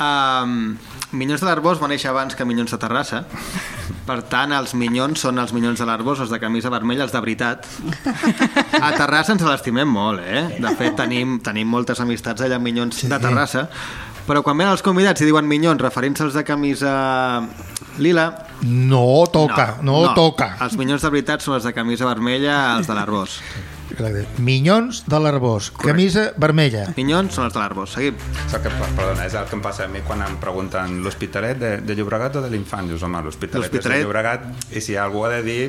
Um, Minyons de l'Arbós va néixer abans que Minyons de Terrassa. Per tant, els minyons són els minyons de l'Arbós, els de camisa vermella, els de veritat. A Terrassa ens l'estimem molt, eh? De fet, tenim, tenim moltes amistats allà amb minyons Sí. de Terrassa. Però quan venen els convidats i diuen minyons referint-se als de camisa lila... No toca, no, no toca. Els minyons de veritat són els de camisa vermella, els de l'Arbós. Minyons de l'Arbós, camisa vermella. Minyons són els de l'Arbós. Seguim. És el que, perdona, és el que em passa a mi quan em pregunten l'Hospitalet de, de Llobregat o de l'Infant? Dius, home, l'Hospitalet és de. Llobregat i si algú ha de dir...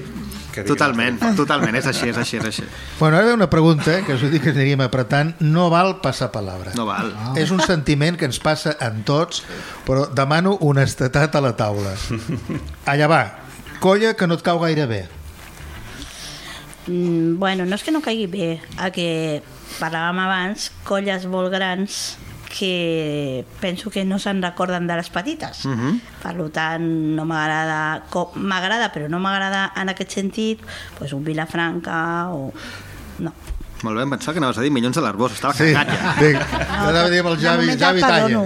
Que Totalment, totalment, és així, és així, és així. Bueno, ara ve una pregunta eh, que us ho dic que aniríem apretant. No val passar palabra. No val. És un sentiment que ens passa en tots, però demano honestetat a la taula. (laughs) Allà va, colla que no et cau gaire bé. Mm, bueno, no és que no caigui bé, a que parlàvem abans, colles molt grans que penso que no se'n recorden de les petites. Uh -huh. Per tant, no m'agrada... M'agrada, però no m'agrada en aquest sentit pues, un Vilafranca o... No. Molt bé, em pensava que anaves a dir minyons de l'Arbós, estava Sí, cagat ja. bé, jo anava a dir amb el Javi, Javi Talla.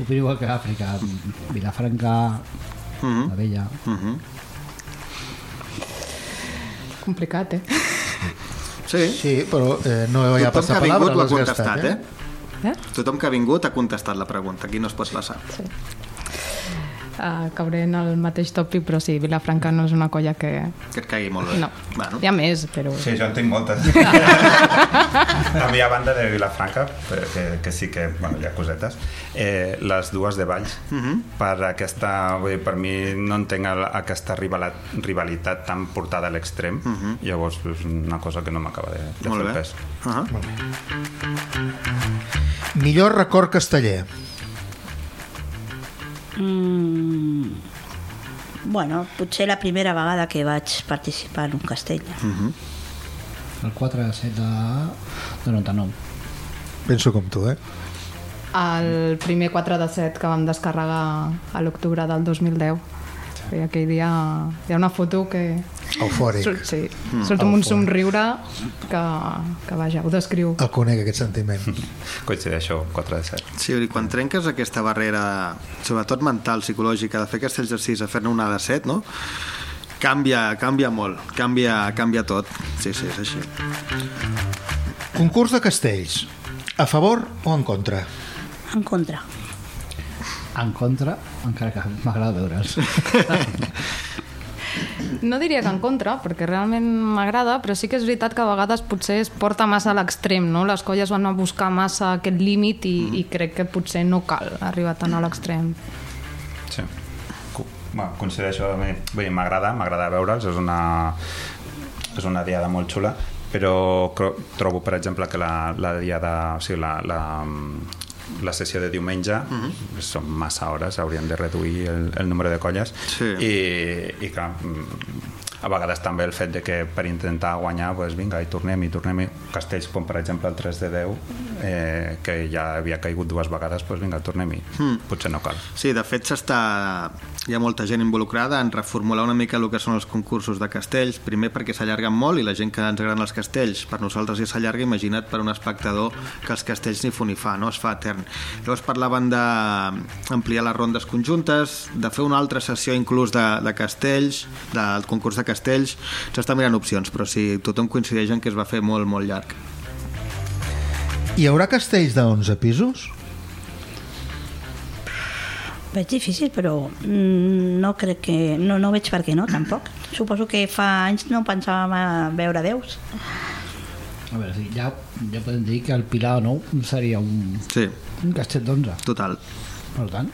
opino igual que Àfrica Vilafranca Mhm. la Vella Mhm. Complicat, eh? Sí. Sí, però eh, no hi ha Tothom que passat ha palabra, vingut ho ha contestat, eh? eh? eh? Tothom que ha vingut ha contestat la pregunta, aquí no es pot passar. Uh, cauré en el mateix tòpic, però sí, Vilafranca no és una colla que... Que et caigui molt bé. No. Bueno. Hi ha més, però... Sí, jo en tinc moltes. (laughs) a mi, a banda de Vilafranca, eh, que, que sí que bueno, hi ha cosetes, eh, les dues de Valls, uh Mhm. -huh. per aquesta... Vull dir, per mi no entenc el- aquesta rivala, rivalitat tan portada a l'extrem, uh -huh. llavors és una cosa que no m'acaba de, de Mhm. Molt fer bé. pes. Uh -huh. Millor record casteller. Mm, bueno, potser la primera vegada que vaig participar en un castell. el 4 de 7 de, de 99 Penso com tu, eh? El primer 4 de 7 que vam descarregar a l'octubre del 2010. I aquell dia hi ha una foto que... Eufòric. Surt, sí, surt amb un somriure que, que vaja, ho descriu. El conec, aquest sentiment. (laughs) Coincideixo, 4 de 7. Sí, dir, quan trenques aquesta barrera, sobretot mental, psicològica, de fer aquest exercici, a fer-ne una de set, no? Canvia, canvia molt, canvia, canvia tot. Sí, sí, és així. Concurs de castells. A favor o en contra? En contra. En contra, encara que m'agrada veure'ls (laughs) no diria que en contra, perquè realment m'agrada, però sí que és veritat que a vegades potser es porta massa a l'extrem, no? Les colles van a buscar massa aquest límit i, mm. i crec que potser no cal arribar tant a l'extrem. Sí. Bueno. Vull dir, m'agrada, m'agrada veure'ls, és una, és una diada molt xula, però trobo, per exemple, que la, la diada, o sigui, la, la, la sessió de diumenge mm -hmm. són massa hores, hauríem de reduir el, el número de colles Sí. i, i clar, mm, a vegades també el fet de que per intentar guanyar pues, vinga, i tornem i tornem i castells com per exemple el 3 de 10 eh, que ja havia caigut dues vegades pues, vinga, tornem-hi, Mm. potser no cal Sí, de fet s'està... Hi ha molta gent involucrada en reformular una mica el que són els concursos de castells, primer perquè s'allarguen molt i la gent que ens agraden els castells, per nosaltres ja s'allarga, imagina't per un espectador que els castells ni fu ni fa, no? Es fa etern. Llavors parlaven d'ampliar les rondes conjuntes, de fer una altra sessió inclús de, de castells, del concurs de castells, s'està mirant opcions, però sí, tothom coincideix en que es va fer molt, molt llarg. Hi haurà castells de 11 pisos? Veig difícil, però mm, no crec que... No, no veig per què no, tampoc. Suposo que fa anys no pensàvem a veure déus. A veure, sí, ja, ja podem dir que el Pilar Nou seria un, Sí, un castell d'11, total. per tant.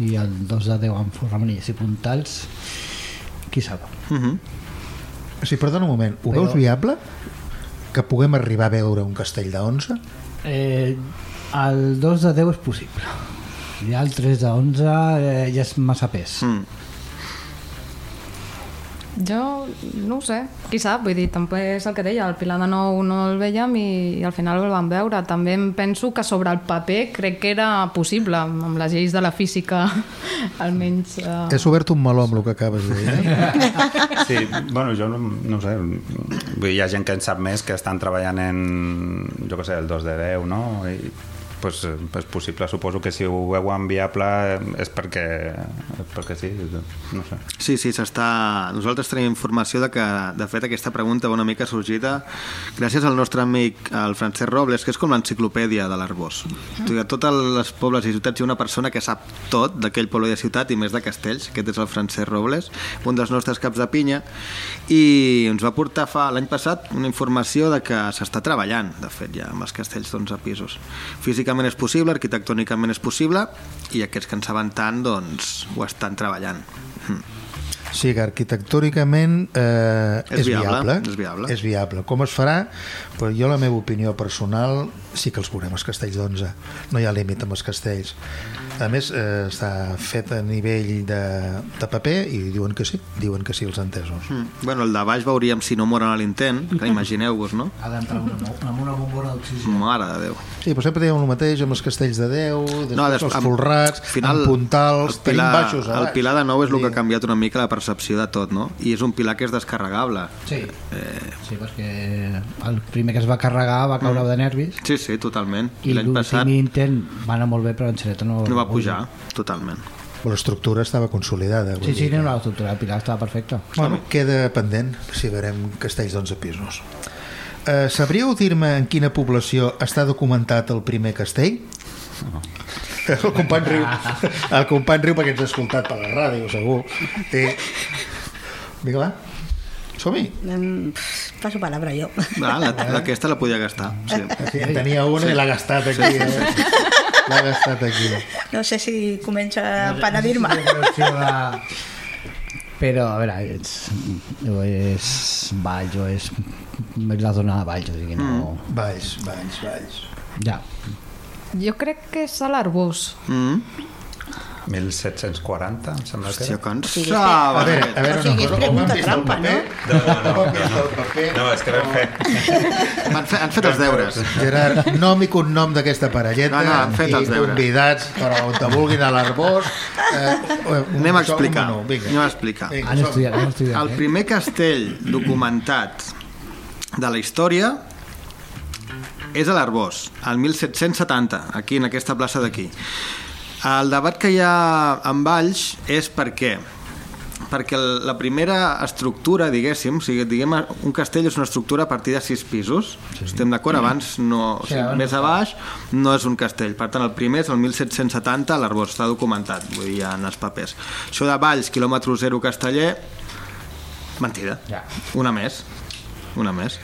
I el 2 de 10 amb forramanilles i puntals, qui sap. Uh -huh. O sigui, perdona un moment, ho Però- veus viable? Que puguem arribar a veure un castell de 11? Eh, el 2 de 10 és possible. Ja el 3 de 11 eh, ja és massa pes. Mm. Jo no ho sé, qui sap, vull dir, també és el que deia, el Pilar de Nou no el veiem i, i al final el vam veure. També em penso que sobre el paper crec que era possible, amb les lleis de la física, (laughs) almenys... Eh... Has obert un meló amb el que acabes de dir. Eh? (laughs) Sí, bueno, jo no, no ho sé, vull dir, hi ha gent que en sap més que estan treballant en, jo què sé, el 2 de 10, no? I, pues, és possible, suposo que si ho veuen viable eh, és perquè, és perquè sí, no sé. Sí, sí, s'està... Nosaltres tenim informació de que, de fet, aquesta pregunta va una mica sorgida gràcies al nostre amic, el Francesc Robles, que és com l'enciclopèdia de l'Arbós. A totes les pobles i ciutats hi ha una persona que sap tot d'aquell poble de ciutat i més de castells, aquest és el Francesc Robles, un dels nostres caps de pinya, i ens va portar fa l'any passat una informació de que s'està treballant, de fet, ja amb els castells d'11 pisos. Físicament és possible, arquitectònicament és possible, i aquests que en saben tant, doncs, ho estan treballant. Mm. Sí, que arquitectònicament eh, És és, viable, viable, és viable. És viable. Com es farà? Però jo la meva opinió personal sí que els veurem, els castells d'11. No hi ha límit amb els castells. A més, eh, està fet a nivell de, de paper i diuen que sí, diuen que sí els entesos. Mm. Bueno, el de baix veuríem si no moren a l'intent, que imagineu-vos, no? Ha d'entrar amb una, amb una bombona d'oxigen. Mare de Déu. Sí, però sempre dèiem el mateix amb els castells de 10, després No, des- els amb- folrats, al final, amb puntals, el tenim pilar, baixos a el baix. pilar de nou és el que ha canviat una mica la percepció de tot, no? I és un pilar que és descarregable. Sí. sí, perquè el primer que es va carregar va caure de nervis Sí, sí, totalment. i I l'any passat intent va anar molt bé però l'enxereta no, no va pujar, totalment. Però l'estructura estava consolidada. Sí, sí, no, l'estructura del Pilar estava perfecta. Bueno, queda pendent si veurem castells d'11 pisos. Uh, sabríeu dir-me en quina població està documentat el primer castell? El company riu, el company riu perquè ens ha escoltat per la ràdio, segur. I... Vinga, va. Som-hi. Em, passo palabra jo. Ah, la, aquesta la podia gastar. Sí. Sí, en tenia una i l'ha gastat aquí. Eh? L'ha gastat aquí. No sé si comença a penedir-me. Però, a veure, és, és Valls, o és és la zona de Valls, o sigui, no... Valls, valls, valls. Ja. Jo crec que és a l'Arbós. Mm. 1740, em sembla que Hòstia, era. que ens Sí, A veure, a veure O sigui, és pregunta trampa? No, no, no, paper? No, és que vam fer... (laughs) Han fet, han fet els deures. Gerard, nom i cognom d'aquesta parelleta No, no, han fet els deures. convidats per on te vulguin a l'Arbós eh, un- Anem a explicar. un menú, vinga. Anem a explicar. Vinga, Han som-hi. estudiat, han estudiat. El eh? primer castell documentat de la història és a l'Arbós, al 1770, aquí en aquesta plaça d'aquí. El debat que hi ha amb Valls és per què perquè la primera estructura, diguéssim, o sigui, diguem, un castell és una estructura a partir de sis pisos. Sí. Estem d'acord? Abans, no, o Sí, sigui, abans més no. a baix no és un castell. Per tant, el primer és el 1770 a l'Arbós, està documentat, vull dir, en els papers. Això de Valls, quilòmetre zero casteller, mentida. Ja. Una més. Una més.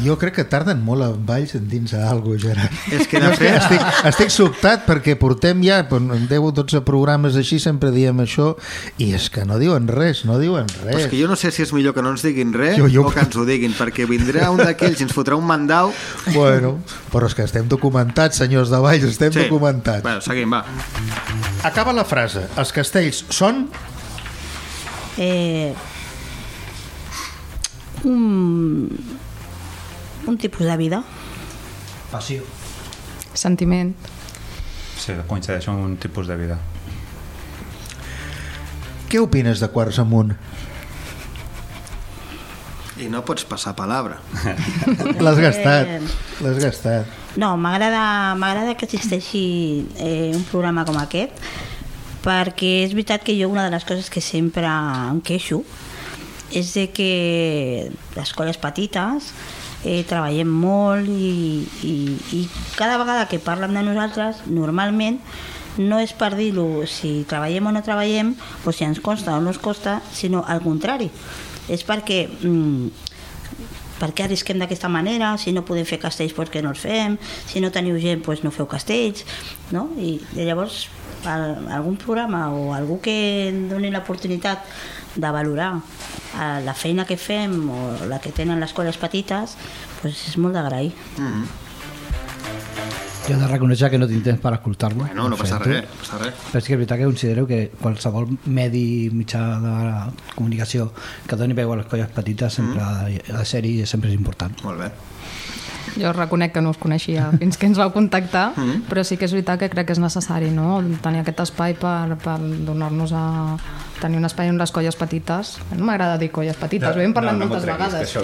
Jo crec que tarden molt a Valls en dins a cosa, Gerard. És que, No, de fet, estic, estic sobtat perquè portem ja doncs, 10 o 12 programes així, sempre diem això, i és que no diuen res, no diuen res. és que jo no sé si és millor que no ens diguin res Jo- jo- o que ens ho diguin, perquè vindrà un d'aquells i ens fotrà un mandau. Bueno, però és que estem documentats, senyors de Valls, estem Sí. documentats. Bueno, seguim, va. Acaba la frase. Els castells són... Eh, un, un tipus de vida. Passió. Sentiment. Sí, coincideixo en un tipus de vida. Què opines de Quarts Amunt? I no pots passar palabra. (laughs) L'has gastat, l'has gastat. No, m'agrada m'agrada que existeixi eh, un programa com aquest perquè és veritat que jo una de les coses que sempre em queixo és de que les colles petites eh, treballem molt i, i, i cada vegada que parlen de nosaltres normalment no és per dir-ho si treballem o no treballem o si ens costa o no ens costa sinó al contrari és perquè mm, per què arrisquem d'aquesta manera? Si no podem fer castells, doncs què no els fem? Si no teniu gent, doncs no feu castells, no? I, llavors al, algun programa o algú que doni l'oportunitat de valorar la feina que fem o la que tenen les colles petites, doncs és molt d'agrair. Jo he de reconèixer que no tinc temps per escoltar-lo. Bueno, no passa res, no passa res. Però és que és veritat que considero que qualsevol medi mitjà de comunicació que doni veu a les colles petites sempre de ser-hi i sempre és important. Molt bé. Jo reconec que no us coneixia fins que ens vau contactar, (laughs) Mm. però sí que és veritat que crec que és necessari no? tenir aquest espai per, per donar-nos a tenir un espai on les colles petites no m'agrada dir colles petites, ho hem parlat moltes vegades (laughs)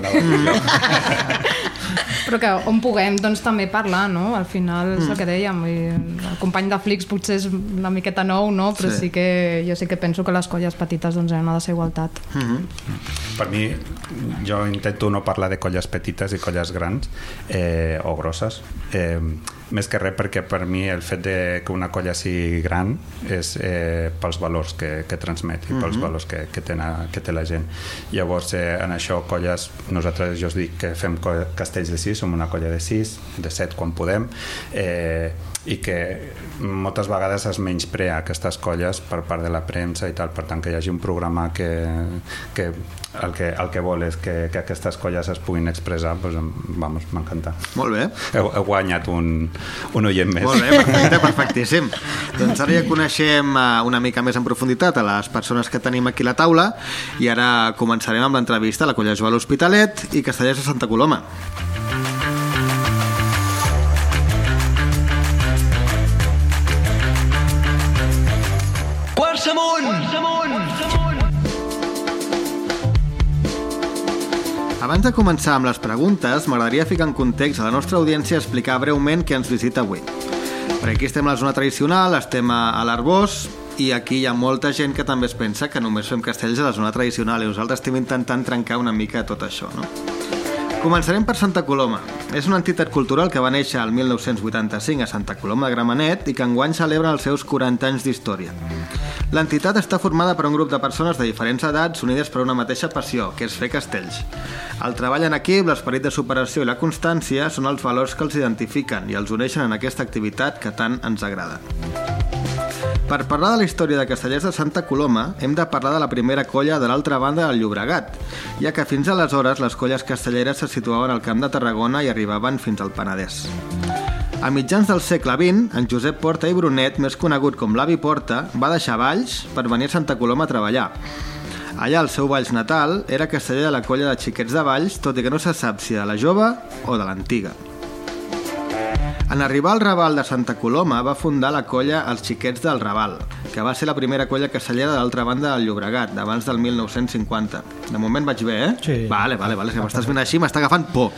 però que on puguem doncs també parlar no? al final és el que dèiem i el company de Flix potser és una miqueta nou no? però Sí. sí. que jo sí que penso que les colles petites doncs han de ser igualtat Per mi, jo intento no parlar de colles petites i colles grans eh, o grosses. Eh, més que res perquè per mi el fet de que una colla sigui gran és eh, pels valors que, que transmet i pels Mhm. valors que, que, tena, que té la gent. Llavors, eh, en això, colles, nosaltres, jo us dic que fem castells de 6, som una colla de 6, de 7 quan podem, eh, i que moltes vegades es menysprea aquestes colles per part de la premsa i tal, per tant que hi hagi un programa que, que, el, que el que vol és que, que aquestes colles es puguin expressar doncs, vamos, m'encanta Molt bé. heu, heu guanyat un, un oient més Molt bé, perfecte, perfectíssim. doncs ara ja coneixem eh, una mica més en profunditat a les persones que tenim aquí a la taula i ara començarem amb l'entrevista a la Colla Joan l'Hospitalet i Castellers de Santa Coloma. Quarts amunt! Abans de començar amb les preguntes, m'agradaria ficar en context a la nostra audiència explicar breument què ens visita avui. Perquè aquí estem a la zona tradicional, estem a l'Arbós, i aquí hi ha molta gent que també es pensa que només fem castells a la zona tradicional i nosaltres estem intentant trencar una mica tot això, no? Començarem per Santa Coloma. És una entitat cultural que va néixer el 1985 a Santa Coloma de Gramenet i que enguany celebra els seus 40 anys d'història. L'entitat està formada per un grup de persones de diferents edats unides per una mateixa passió, que és fer castells. El treball en equip, l'esperit de superació i la constància són els valors que els identifiquen i els uneixen en aquesta activitat que tant ens agrada. Per parlar de la història de Castellers de Santa Coloma, hem de parlar de la primera colla de l'altra banda del Llobregat, ja que fins aleshores les colles castelleres se situaven al Camp de Tarragona i arribaven fins al Penedès. A mitjans del segle XX, en Josep Porta i Brunet, més conegut com l'avi Porta, va deixar Valls per venir a Santa Coloma a treballar. Allà el seu Valls natal era casteller de la colla de xiquets de Valls, tot i que no se sap si de la jove o de l'antiga. En arribar al Raval de Santa Coloma va fundar la colla Els Xiquets del Raval, que va ser la primera colla castellera de l'altra banda del Llobregat, d'abans del 1950. De moment vaig bé, eh? Sí. Vale, vale, vale. Si m'estàs fent així, m'està agafant por.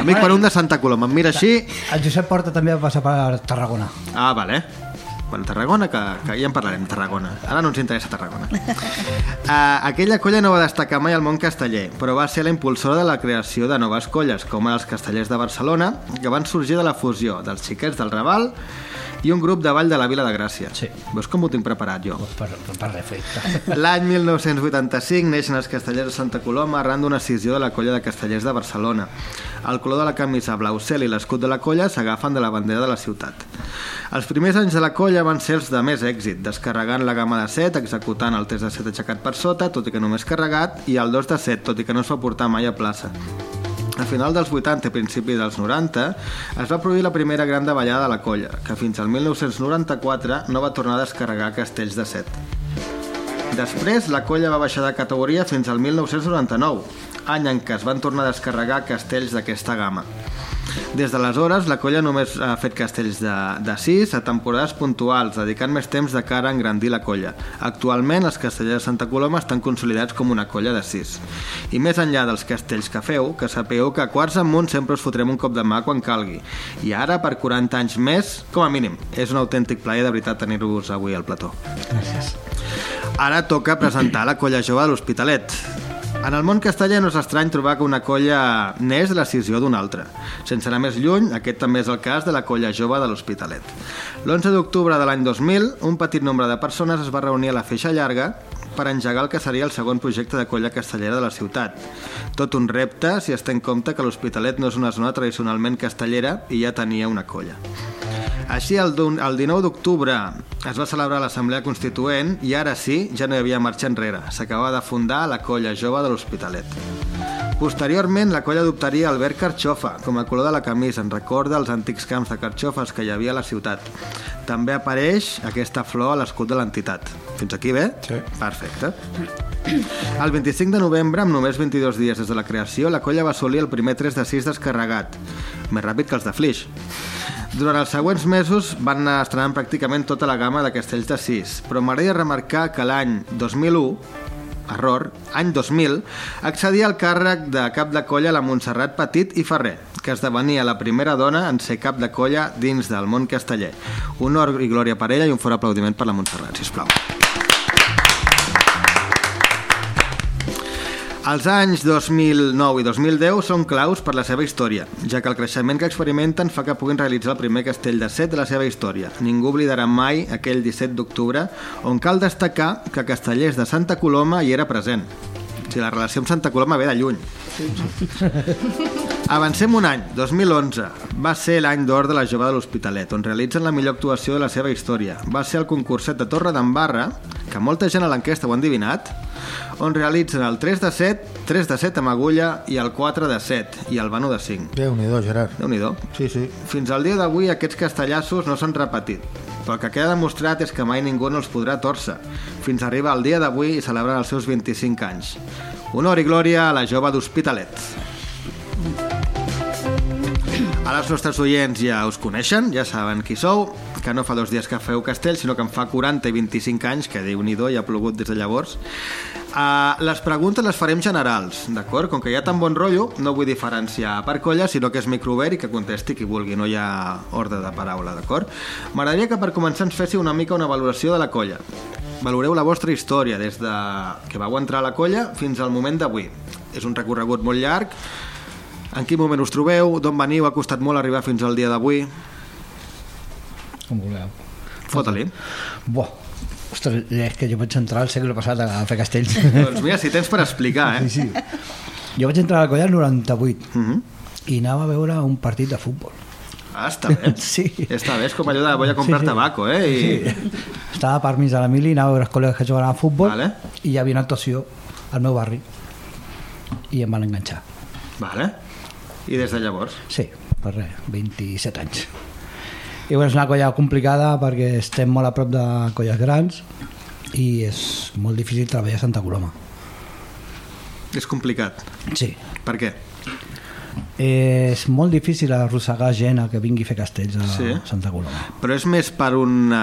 Amic per un de Santa Coloma, em mira així... El Josep Porta també va passar per Tarragona. Ah, vale. Bueno, Tarragona, que, que ja en parlarem, Tarragona. Ara no ens interessa Tarragona. Uh, (laughs) aquella colla no va destacar mai al món casteller, però va ser la impulsora de la creació de noves colles, com els castellers de Barcelona, que van sorgir de la fusió dels xiquets del Raval i un grup de ball de la Vila de Gràcia. Sí. Veus com ho tinc preparat jo? Per, per, per efecte. (laughs) L'any 1985 neixen els castellers de Santa Coloma arran d'una escissió de la colla de castellers de Barcelona. El color de la camisa blau cel i l'escut de la colla s'agafen de la bandera de la ciutat. Els primers anys de la colla van ser els de més èxit, descarregant la gamma de 7, executant el 3 de 7 aixecat per sota, tot i que només carregat, i el 2 de 7, tot i que no es va portar mai a plaça. A final dels 80 i principi dels 90 es va produir la primera gran davallada de la colla, que fins al 1994 no va tornar a descarregar castells de 7. Després, la colla va baixar de categoria fins al 1999, any en què es van tornar a descarregar castells d'aquesta gamma. Des d'aleshores, la colla només ha fet castells de, de 6 a temporades puntuals, dedicant més temps de cara a engrandir la colla. Actualment, els castellers de Santa Coloma estan consolidats com una colla de 6. I més enllà dels castells que feu, que sapigueu que a quarts amunt sempre us fotrem un cop de mà quan calgui. I ara, per 40 anys més, com a mínim, és un autèntic plaer de veritat tenir-vos avui al plató. Gràcies. Ara toca presentar la colla jove de l'Hospitalet. En el món castellà no és estrany trobar que una colla n'és de la decisió d'una altra. Sense anar més lluny, aquest també és el cas de la colla jove de l'Hospitalet. L'11 d'octubre de l'any 2000, un petit nombre de persones es va reunir a la Feixa Llarga per engegar el que seria el segon projecte de colla castellera de la ciutat. Tot un repte si es té en compte que l'Hospitalet no és una zona tradicionalment castellera i ja tenia una colla. Així, el, el 19 d'octubre es va celebrar l'Assemblea Constituent i ara sí, ja no hi havia marxa enrere. S'acabava de fundar la colla jove de l'Hospitalet. Posteriorment, la colla adoptaria el verd carxofa com a color de la camisa en record dels antics camps de carxofes que hi havia a la ciutat. També apareix aquesta flor a l'escut de l'entitat. Fins aquí bé? Sí. Perfecte. El 25 de novembre, amb només 22 dies des de la creació, la colla va assolir el primer 3 de 6 descarregat, més ràpid que els de Flix. Durant els següents mesos van anar estrenant pràcticament tota la gamma de castells de 6, però m'agradaria remarcar que l'any 2001, error, any 2000, accedia al càrrec de cap de colla la Montserrat Petit i Ferrer, que esdevenia la primera dona en ser cap de colla dins del món casteller. Honor i glòria per ella i un fort aplaudiment per la Montserrat, sisplau. Els anys 2009 i 2010 són claus per la seva història, ja que el creixement que experimenten fa que puguin realitzar el primer castell de set de la seva història. Ningú oblidarà mai aquell 17 d'octubre, on cal destacar que Castellers de Santa Coloma hi era present. O sigui, la relació amb Santa Coloma ve de lluny. Avancem un any, 2011. Va ser l'any d'or de la jove de l'Hospitalet, on realitzen la millor actuació de la seva història. Va ser el concurset de Torre d'Embarra, que molta gent a l'enquesta ho han adivinat, on realitzen el 3 de 7, 3 de 7 amb agulla i el 4 de 7 i el vano de 5. Déu-n'hi-do, Gerard. déu nhi Sí, sí. Fins al dia d'avui aquests castellassos no s'han repetit, però el que queda demostrat és que mai ningú no els podrà torcer, fins a arribar al dia d'avui i celebrar els seus 25 anys. Honor i glòria a la jove d'Hospitalet. Ara els nostres oients ja us coneixen, ja saben qui sou, que no fa dos dies que feu castell, sinó que en fa 40 i 25 anys, que déu nhi i ha plogut des de llavors. Uh, les preguntes les farem generals, d'acord? Com que hi ha tan bon rotllo, no vull diferenciar per colla, sinó que és microobert i que contesti qui vulgui, no hi ha ordre de paraula, d'acord? M'agradaria que per començar ens féssiu una mica una valoració de la colla. Valoreu la vostra història des de que vau entrar a la colla fins al moment d'avui. És un recorregut molt llarg. En quin moment us trobeu? D'on veniu? Ha costat molt arribar fins al dia d'avui? Com vulgueu. Fota-li. Buah, ostres, és que jo vaig entrar al segle passat a fer castells. (laughs) doncs mira, si tens per explicar, eh? Sí, sí. Jo vaig entrar a la colla el 98 Uh -huh. i anava a veure un partit de futbol. Ah, està bé. (laughs) Sí. Està bé, és com allò de voy a comprar Sí, sí. tabaco, eh? I... Sí. Estava a permís de l'Emili, anava a veure els col·legues que jugaven a futbol Vale. i hi havia una actuació al meu barri i em van enganxar. Vale. I des de llavors? Sí, per res, 27 anys. I bueno, és una colla complicada perquè estem molt a prop de colles grans i és molt difícil treballar a Santa Coloma. És complicat. Sí. Per què? És molt difícil arrossegar gent a que vingui a fer castells a Sí. Santa Coloma. Però és més per una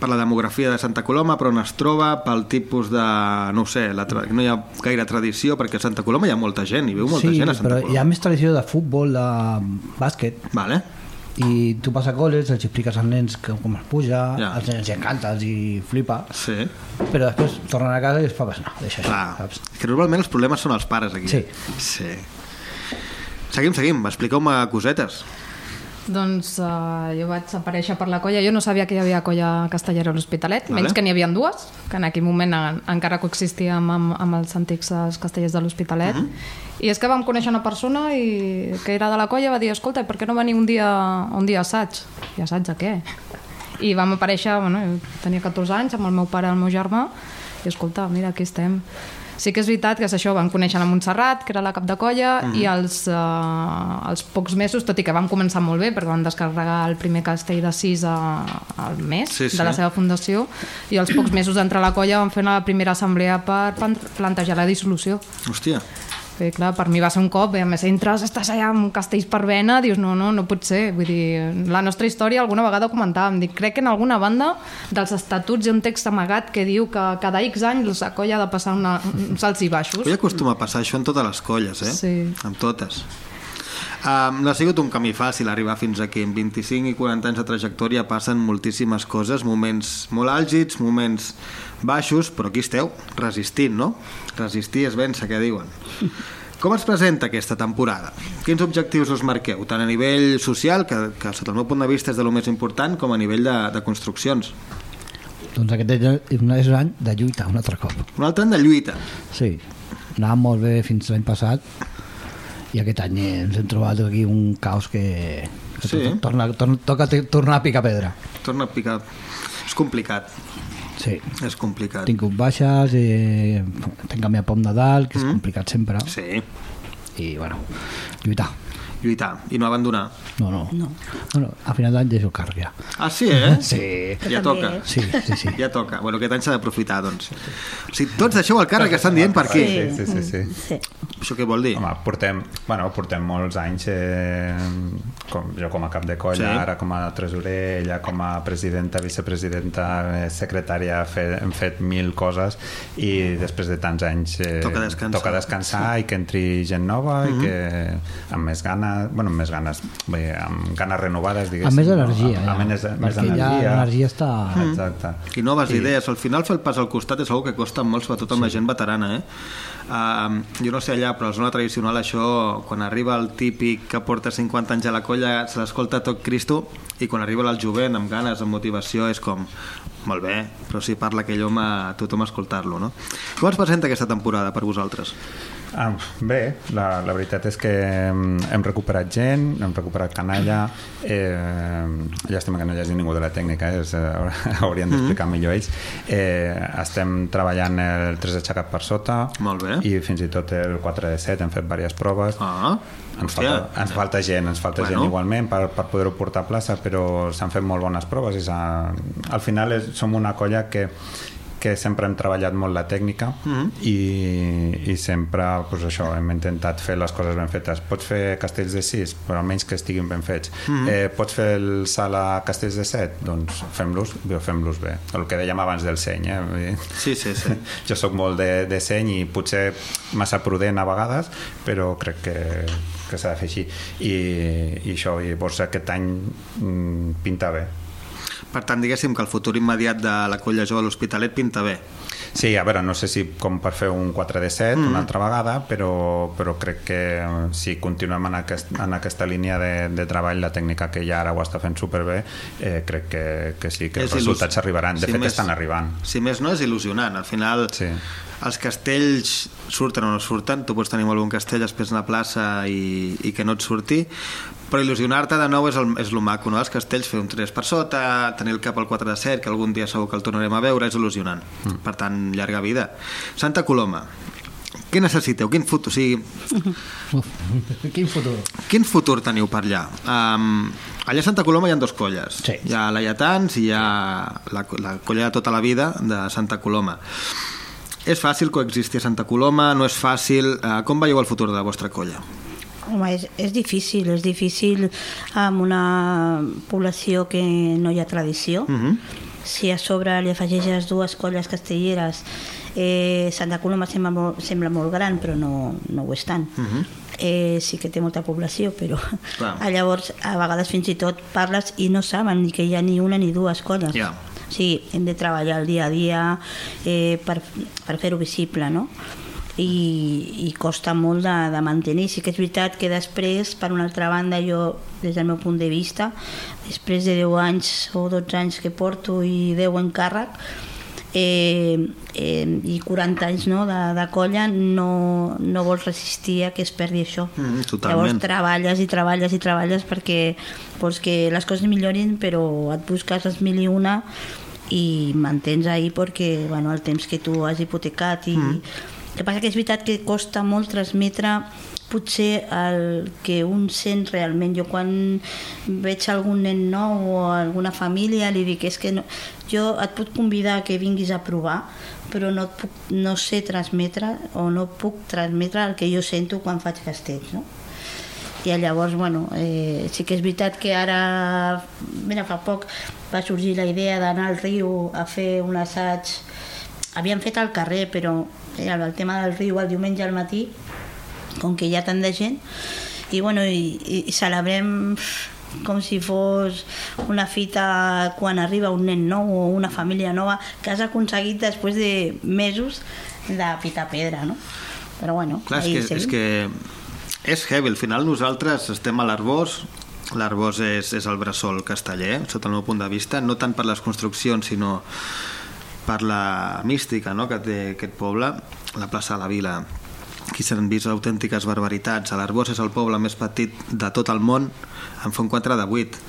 per la demografia de Santa Coloma, per on es troba, pel tipus de... no sé, la tra... no hi ha gaire tradició, perquè a Santa Coloma hi ha molta gent, hi viu molta sí, gent a Santa però Coloma. hi ha més tradició de futbol, de bàsquet, Vale. i tu vas a col·les, els expliques als nens que, com es puja, Ja. als nens els encanta, els hi flipa, Sí. però després tornen a casa i es fa, no, deixa això, Clar, saps? que normalment els problemes són els pares aquí. Sí. Sí. Seguim, seguim. Expliqueu-me cosetes. Doncs uh, jo vaig aparèixer per la colla. Jo no sabia que hi havia colla castellera a l'Hospitalet, Vale. menys que n'hi havia dues, que en aquell moment en, encara coexistíem amb, amb els antics eh, castellers de l'Hospitalet. Mhm. I és que vam conèixer una persona i, que era de la colla i va dir, escolta, per què no venir un dia, un dia a assaig? I assaig de què? I vam aparèixer, bueno, tenia 14 anys, amb el meu pare i el meu germà, i escolta, mira, aquí estem. Sí que és veritat que és això, vam conèixer la Montserrat, que era la cap de colla, Mhm. i als, uh, als pocs mesos, tot i que vam començar molt bé, perquè vam descarregar el primer castell de 6 a, al mes Sí, sí. de la seva fundació, i als pocs mesos d'entrar a la colla vam fer una primera assemblea per plan- plantejar la dissolució. Hòstia. Bé, clar, per mi va ser un cop, eh? a més entres, estàs allà amb castells per vena, dius, no, no, no pot ser. Vull dir, la nostra història alguna vegada ho comentàvem, dic, crec que en alguna banda dels estatuts hi ha un text amagat que diu que cada X anys la colla ha de passar una, uns alts i baixos. Avui acostuma a passar això en totes les colles, eh? Sí. En totes. Um, no ha sigut un camí fàcil arribar fins aquí. En 25 i 40 anys de trajectòria passen moltíssimes coses, moments molt àlgids, moments baixos, però aquí esteu, resistint, no? Resistir és vèncer, què diuen. Com es presenta aquesta temporada? Quins objectius us marqueu, tant a nivell social, que, que sota el meu punt de vista és de lo més important, com a nivell de, de construccions? Doncs aquest és un any de lluita, un altre cop. Un altre any de lluita. Sí, anàvem molt bé fins l'any passat i aquest any ens hem trobat aquí un caos que, que Sí. to- torna, torna, toca tornar a picar pedra. Torna a picar. És complicat, Sí, és complicat. tinc baixes, eh, tinc canviat pom de dalt, que és Mm. complicat sempre, Sí, i bueno, lluitar. Lluitar i no abandonar. No, no. no. Bueno, a final d'any deixo càrrec ja. Ah, sí, eh? (laughs) Sí, Ja també, toca. eh? sí, sí, sí. Ja toca. Bueno, aquest any s'ha d'aprofitar, doncs. O sigui, tots deixeu el càrrec que estan dient per aquí. Sí, sí, sí, sí. sí. Això què vol dir? Home, portem, bueno, portem molts anys, eh, com, jo com a cap de colla, Sí. sí. ara com a tresorer, ella com a presidenta, vicepresidenta, eh, secretària, fe, hem fet mil coses i després de tants anys eh, Toca descansar. toca descansar i que entri gent nova i que amb més ganes, bueno, amb més ganes, bé, amb ganes renovades, diguéssim. Amb més no? energia, Amb, ja. amb més, més Perquè ja energia. l'energia està... Exacte. I noves idees. Al final fer el pas al costat és algo que costa molt, sobretot amb la gent veterana, eh? Uh, jo no sé allà, però a la zona tradicional això, quan arriba el típic que porta 50 anys a la colla, se l'escolta tot Cristo, i quan arriba el jovent amb ganes, amb motivació, és com, molt bé, però si parla aquell home, tothom a escoltar-lo, no? Com es presenta aquesta temporada per vosaltres? Ah, bé, la, la veritat és que hem, hem recuperat gent, hem recuperat canalla, eh, llàstima que no hi hagi ningú de la tècnica, eh, és, eh, haurien (laughs) d'explicar Mm-hmm. millor ells. Eh, estem treballant el 3 aixecat per sota Molt bé. i fins i tot el 4 de 7 hem fet diverses proves. Ah, Ens hòstia. falta, ens falta gent, ens falta Bueno. gent igualment per, per poder-ho portar a plaça, però s'han fet molt bones proves i al final és, som una colla que que sempre hem treballat molt la tècnica Mhm. i, i sempre pues això, hem intentat fer les coses ben fetes. Pots fer castells de 6, però almenys que estiguin ben fets. Mhm. eh, pots fer el salt a castells de 7? Doncs fem-los fem bé. El que dèiem abans del seny. Eh? Sí, sí, sí. (laughs) jo sóc molt de, de seny i potser massa prudent a vegades, però crec que, que s'ha de fer així. I, i això, i llavors aquest any mm, pinta bé. Per tant, diguéssim que el futur immediat de la colla jove a l'Hospitalet pinta bé. Sí, a veure, no sé si com per fer un 4 de 7 mm. una altra vegada, però, però crec que eh, si continuem en, aquest, en aquesta línia de, de treball, la tècnica que ja ara ho està fent superbé, eh, crec que, que sí, que És els resultats il·lus- arribaran. De si fet, més- estan arribant. Si més no, és il·lusionant. Al final, Sí. els castells surten o no surten, tu pots tenir molt bon castell després una plaça i, i que no et surti, però il·lusionar-te de nou és el, és el maco, no? Els castells, fer un 3 per sota, tenir el cap al 4 de 7, que algun dia segur que el tornarem a veure, és il·lusionant. Mm. Per tant, llarga vida. Santa Coloma, què necessiteu? Quin futur, o sigui, quin futur. quin futur teniu per allà? Um, allà a Santa Coloma hi ha dos colles. Sí. Hi ha la Lletans i hi ha la, la colla de tota la vida de Santa Coloma. És fàcil coexistir a Santa Coloma? No és fàcil? Uh, com veieu el futur de la vostra colla? Home, és, és difícil, és difícil amb una població que no hi ha tradició. Uh -huh. Si a sobre li afegeixes dues colles castelleres, eh, Santa Coloma sembla molt, sembla molt gran, però no, no ho és tant. Uh -huh. eh, sí que té molta població, però Clar. (laughs) llavors a vegades fins i tot parles i no saben ni que hi ha ni una ni dues colles. Ja. O sigui, hem de treballar el dia a dia eh, per, per fer-ho visible, no? I, i costa molt de, de mantenir. Sí que és veritat que després, per una altra banda, jo, des del meu punt de vista, després de 10 anys o 12 anys que porto i 10 en càrrec, eh, eh, i 40 anys no, de, de colla, no, no vols resistir a que es perdi això. Mm, totalment. Llavors treballes i treballes i treballes perquè vols que les coses millorin, però et busques les mil i una i mantens ahí perquè bueno, el temps que tu has hipotecat i mm. El que passa que és veritat que costa molt transmetre potser el que un sent realment jo quan veig algun nen nou o alguna família li dic és que no, jo et puc convidar que vinguis a provar però no, puc, no sé transmetre o no puc transmetre el que jo sento quan faig castells no? i llavors, bueno, eh, sí que és veritat que ara, mira, fa poc va sorgir la idea d'anar al riu a fer un assaig havíem fet al carrer, però eh, el tema del riu el diumenge al matí com que hi ha tant de gent i, bueno, i, i, celebrem com si fos una fita quan arriba un nen nou o una família nova que has aconseguit després de mesos de pitar pedra, no? Però bueno, Clar, és que, és que és heavy. Al final nosaltres estem a l'Arbós, l'Arbós és, és el bressol casteller, sota el meu punt de vista, no tant per les construccions, sinó per la mística no? que té aquest poble, la plaça de la Vila, aquí s'han vist autèntiques barbaritats. A l'Arbós és el poble més petit de tot el món, en fa un 4 de 8.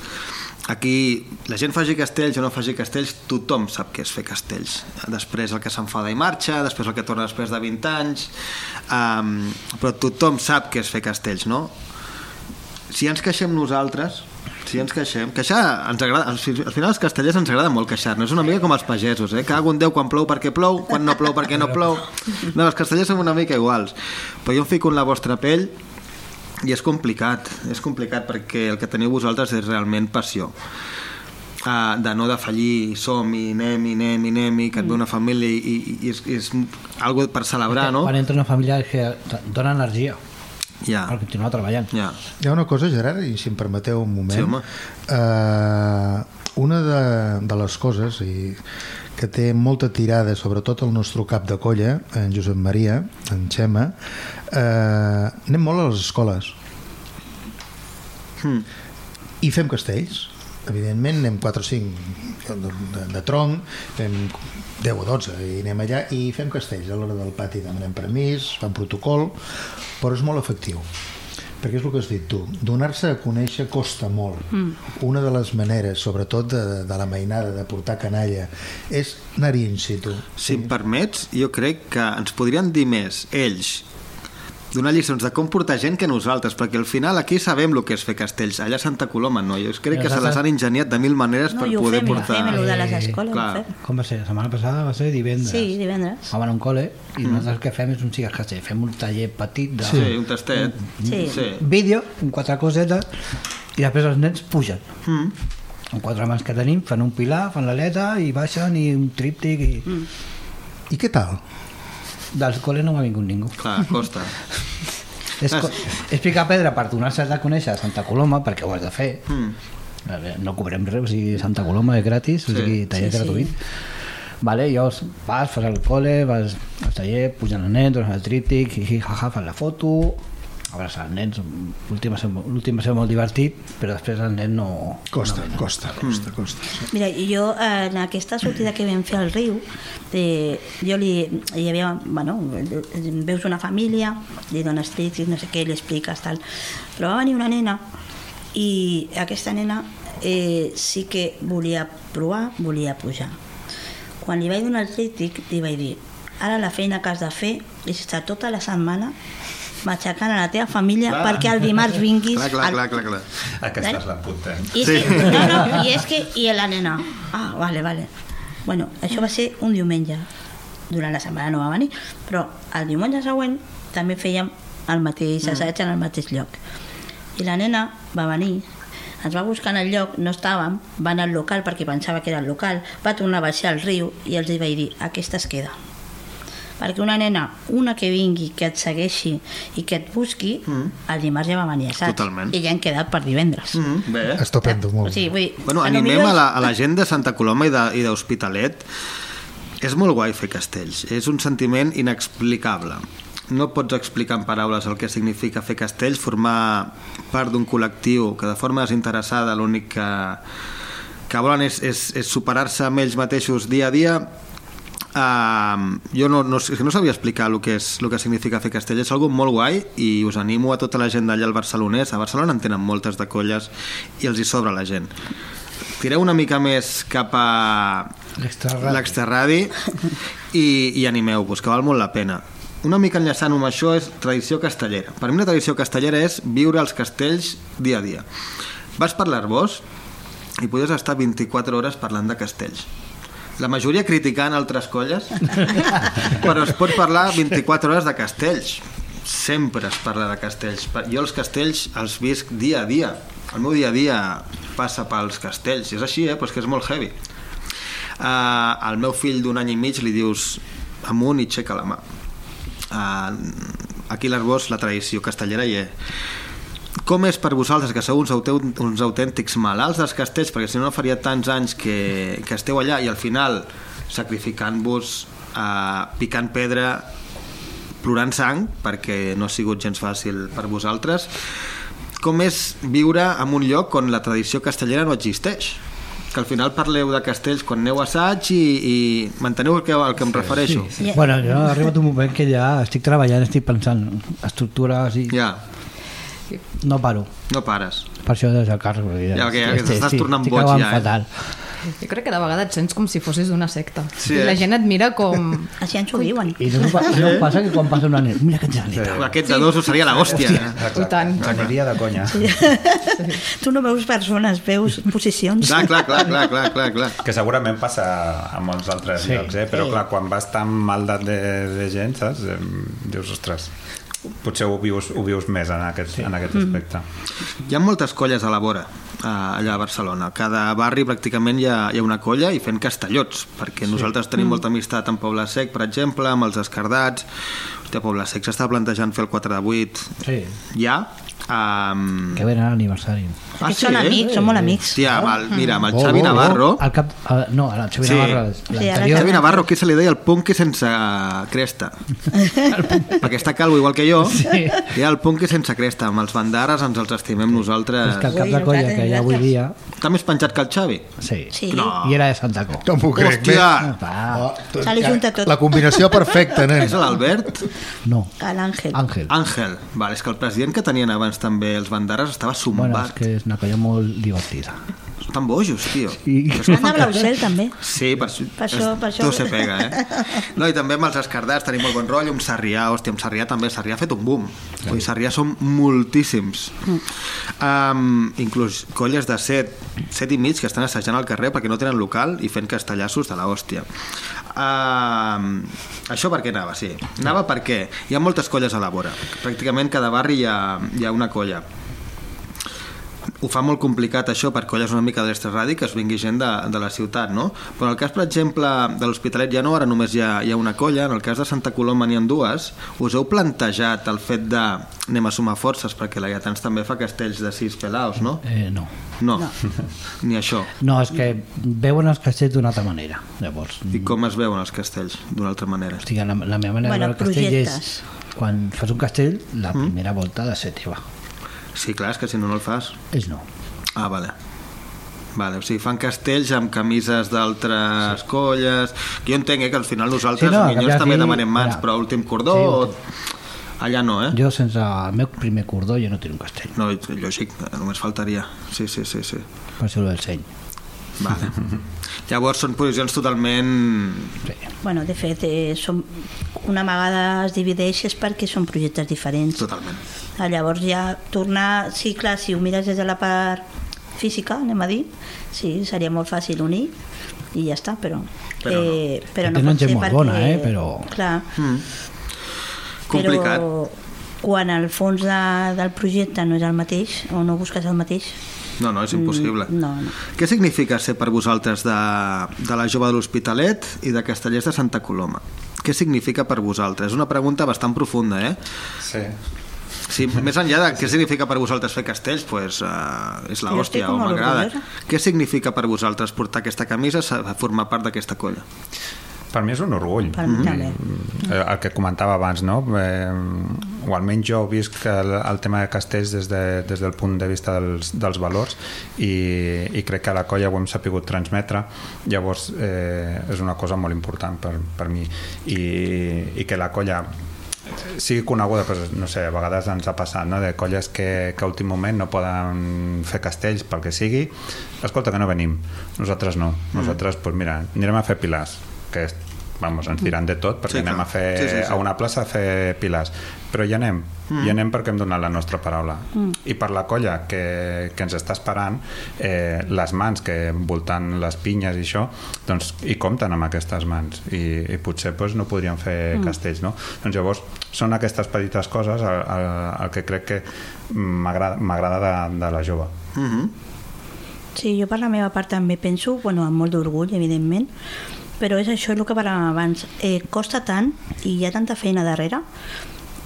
Aquí la gent faci castells o no faci castells, tothom sap què és fer castells. Després el que s'enfada i marxa, després el que torna després de 20 anys, um, però tothom sap què és fer castells, no? Si ens queixem nosaltres, si ens queixem, queixar ens agrada, al fi- al final els castellers ens agrada molt queixar-nos, és una mica com els pagesos, eh? cago en Déu quan plou perquè plou, quan no plou perquè no plou. No, els castellers som una mica iguals, però jo em fico en la vostra pell i és complicat, és complicat perquè el que teniu vosaltres és realment passió. Uh, de no defallir, som i anem i anem i anem i que et ve una família i, i, i és, és algo per celebrar, no? Quan entra una família és que dona energia Ja, per continuar treballant. ja. Hi ha una cosa, Gerard, i si em permeteu un moment. Sí, home. eh, una de, de les coses i que té molta tirada, sobretot el nostre cap de colla, en Josep Maria, en Xema, eh, anem molt a les escoles. Hmm. I fem castells. Evidentment, anem 4 o 5 de, de, de tronc, fem 10 o 12 i anem allà i fem castells. A l'hora del pati demanem permís, fan protocol, però és molt efectiu perquè és el que has dit tu, donar-se a conèixer costa molt. Mm. Una de les maneres, sobretot de, de la mainada, de portar canalla, és anar-hi in situ. Si em permets, jo crec que ens podrien dir més ells donar lliçons de com portar gent que nosaltres, perquè al final aquí sabem el que és fer castells. Allà a Santa Coloma no, jo crec que se les han ingeniat de mil maneres No, per i ho poder fem, i ho portar... fem, de les escoles, clar. ho fem. Com va ser? La setmana passada va ser divendres. Sí, divendres. Vam anar a un col·le i nosaltres el que fem és un cigar castell. Fem un taller petit de Sí, un tastet. Sí. sí. vídeo, amb quatre cosetes, i després els nens pugen. Mm. Amb quatre mans que tenim, fan un pilar, fan l'aleta i baixen i un tríptic i... Mm. I què tal? Del col·le no m'ha vingut ningú. Clar, costa. (laughs) És, co- és picar pedra per donar-se a conèixer a Santa Coloma, perquè ho has de fer. Mm. No cobrem res, o sigui, Santa Coloma és gratis, o Sí. sigui, taller Sí, sí. gratuït. Vale, llavors vas, fas el col·le, vas al taller, pugen els nens, dones el tríptic, hi, jaja, fas la foto, abraçar els nens, l'últim va ser- va ser molt divertit, però després el nen no... Costa, no, costa, costa, costa. Sí. Mira, jo en aquesta sortida que vam fer al riu, eh, jo li, hi havia, bueno, veus una família, li dones trits i no sé què, li expliques tal, però va venir una nena i aquesta nena eh, sí que volia provar, volia pujar. Quan li vaig donar el tríptic, li vaig dir ara la feina que has de fer és estar tota la setmana matxacant a la teva família Clar. perquè el dimarts vinguis Clar, clar, al- clar, clar, clar. Aquesta és la puta. i és Sí. que, no, no, (laughs) i és que, i la nena, ah, vale, vale. Bueno, això va ser un diumenge. Durant la setmana no va venir, però el diumenge següent també fèiem el mateix assaig en el mateix lloc. I la nena va venir, ens va buscar en el lloc, no estàvem, va anar al local perquè pensava que era el local, va tornar a baixar al riu i els hi vaig dir, aquesta es queda. Perquè una nena, una que vingui, que et segueixi i que et busqui, el dimarts ja va venir, saps? Totalment. I ja han quedat per divendres. Mm, bé. Estupendo, O molt. sigui, vull dir, Bueno, a animem millor a la, a la gent de Santa Coloma i de- i d'Hospitalet. És molt guai fer castells. És un sentiment inexplicable. No pots explicar en paraules el que significa fer castells, formar part d'un col·lectiu que de forma desinteressada l'únic que, que volen és, és, és superar-se amb ells mateixos dia a dia Uh, jo no, no, és que no sabia explicar el que, és, el que significa fer castell és algo molt guai i us animo a tota la gent d'allà al Barcelonès. A Barcelona en tenen moltes de colles i els hi sobra la gent. Tireu una mica més cap a L'extraradi. i, i animeu-vos, que val molt la pena. Una mica enllaçant amb això és tradició castellera. Per mi una tradició castellera és viure els castells dia a dia. Vas per l'Arbós i podies estar 24 hores parlant de castells la majoria criticant altres colles (laughs) però es pot parlar 24 hores de castells. Sempre es parla de castells. Jo els castells els visc dia a dia. El meu dia a dia passa pels castells. És així, eh? però és que és molt heavy. Uh, al meu fill d'un any i mig li dius amunt i aixeca la mà. Uh, aquí a l'Arbós la tradició castellera hi és com és per vosaltres, que sou uns, auteu, uns autèntics malalts dels castells, perquè si no no faria tants anys que, que esteu allà i al final sacrificant-vos, eh, picant pedra, plorant sang, perquè no ha sigut gens fàcil per vosaltres, com és viure en un lloc on la tradició castellera no existeix? Que al final parleu de castells quan aneu a assaig i, i manteneu el que, el que em refereixo. Sí. Bueno, jo ha arribat un moment que ja estic treballant, estic pensant estructures i Ja, no paro. no pares. Per això des del perquè Ja, que- que t'estàs estic- tornant boig ja, eh? fatal. Jo crec que de vegades et sents com si fossis d'una secta. Sí, I la eh? gent et mira com... Així ens ho diuen. I no, pa- no passa que quan passa una nit, mira que genalitat. Aquest de dos seria la hòstia. I tant. Aniria de conya. Tu no veus persones, veus posicions. Clar, clar, clar, clar, clar, clar, clar. Que segurament passa a molts altres Sí. sí. llocs, eh? però Sí. clar, quan vas tan maldat de, de gent, saps? Dius, ostres, potser ho vius, ho vius més en aquest, sí. en aquest aspecte. Hi ha moltes colles a la vora, eh, allà a Barcelona. Cada barri pràcticament hi ha, hi ha una colla i fent castellots, perquè sí. nosaltres tenim molta amistat amb Poble Sec, per exemple, amb els Escardats. Hòstia, Poble Sec s'està plantejant fer el 4 de 8 Sí, ja. Um... que venen a l'aniversari. Aquests són amics, són molt amics. Hòstia, amb el, mira, amb el Oh, Xavi oh, oh. Navarro... El cap, el, no, el Xavi Sí. Navarro, Sí, l'anterior. Xavi Navarro, aquí se li deia el punky sense cresta. (laughs) perquè està calvo igual que jo. Sí. I el punky sense cresta. Amb els bandares ens els estimem nosaltres. És que el cap de colla que hi ha avui dia... Està més penjat que el Xavi. Sí. Sí. No. I era de Santa Co. No m'ho crec. Hòstia! Va, Oh, Se li junta tot. La combinació perfecta, nen. És l'Albert? no, L'Àngel. Àngel. Àngel. Vale, és que el president que tenien abans també els bandares estava Bueno, és que és una colla molt divertida. Estan bojos, tio. I- que Anna fan Blausel, també. Sí, per, Per això- per això. Tot se pega, eh? No, i també amb els escardats tenim molt bon rotllo, amb Sarrià, hòstia, amb Sarrià també, Sarrià ha fet un boom. Sí. Sarrià són moltíssims. Um, inclús colles de set, set i mig que estan assajant al carrer perquè no tenen local i fent castellassos de la hòstia. Um, això per què anava, sí. Anava perquè hi ha moltes colles a la vora. Pràcticament cada barri hi ha, hi ha una colla ho fa molt complicat això per colles una mica de l'extraradi que es vingui gent de, de la ciutat no? però en el cas per exemple de l'Hospitalet ja no, ara només hi ha, hi ha una colla en el cas de Santa Coloma n'hi ha dues us heu plantejat el fet de anem a sumar forces perquè la Lletans també fa castells de sis pelaos no? Eh, no. no, (laughs) ni això No, és que veuen els castells d'una altra manera. Llavors, i com es veuen els castells d'una altra manera o sigui, la, la meva manera Bueno, de veure el castell projectes. és quan fas un castell, la primera volta ha de ser teva. Sí, clar, és que si no no el fas Ells no. Ah, vale. Vale, o sigui, fan castells amb camises d'altres sí. colles... Jo entenc eh, que al final nosaltres, Sí, no, canviar també demanem mans, mira. però últim cordó... Sí, o... Allà no, eh? Jo, sense el meu primer cordó, jo no tinc un castell. No, lògic, només faltaria. Sí, sí, sí, sí. Per això del seny. Vale. (laughs) Llavors són posicions totalment... Sí. Bueno, de fet, eh, som, una vegada es divideix és perquè són projectes diferents. Totalment. Ah, Llavors ja tornar... Sí, clar, si ho mires des de la part física, anem a dir, sí, seria molt fàcil unir i ja està, però... Però no. eh, però no pot ser gent molt perquè, bona, eh, però- Clar, Complicat. però quan el fons de, del projecte no és el mateix o no busques el mateix, No, no, és impossible. Mm, no, no. Què significa ser per vosaltres de, de la jove de l'Hospitalet i de Castellers de Santa Coloma? què significa per vosaltres? És una pregunta bastant profunda, eh? Sí. Sí, més enllà de què significa per vosaltres fer castells, pues, uh, és la hòstia, o m'agrada. Què significa per vosaltres portar aquesta camisa, sa- formar part d'aquesta colla? Per mi és un orgull. Per mi també. Eh, El que comentava abans, no? Eh, o almenys jo visc el, el tema de castells des, de, des del punt de vista dels, dels valors i, i crec que a la colla ho hem sapigut transmetre llavors eh, és una cosa molt important per, per mi i, i que la colla sigui coneguda, doncs, no sé, a vegades ens ha passat, no?, de colles que, que a últim moment no poden fer castells pel que sigui, escolta, que no venim. Nosaltres no. Nosaltres, doncs mira, anirem a fer pilars, que és, vamos, ens diran de tot, perquè Sí, anem clar. a fer Sí, sí, sí. a una plaça a fer pilars. Però hi anem, mm. hi anem perquè hem donat la nostra paraula. Mm. I per la colla que, que ens està esperant, eh, les mans que envoltant les pinyes i això, doncs hi compten amb aquestes mans i, i potser doncs, no podríem fer mm. castells, no? Doncs llavors són aquestes petites coses el, el, el que crec que m'agrada m'agrada de, de la jove. Mm -hmm. Sí, jo per la meva part també penso, bueno, amb molt d'orgull, evidentment, però és això el que parlàvem abans. Eh, costa tant i hi ha tanta feina darrere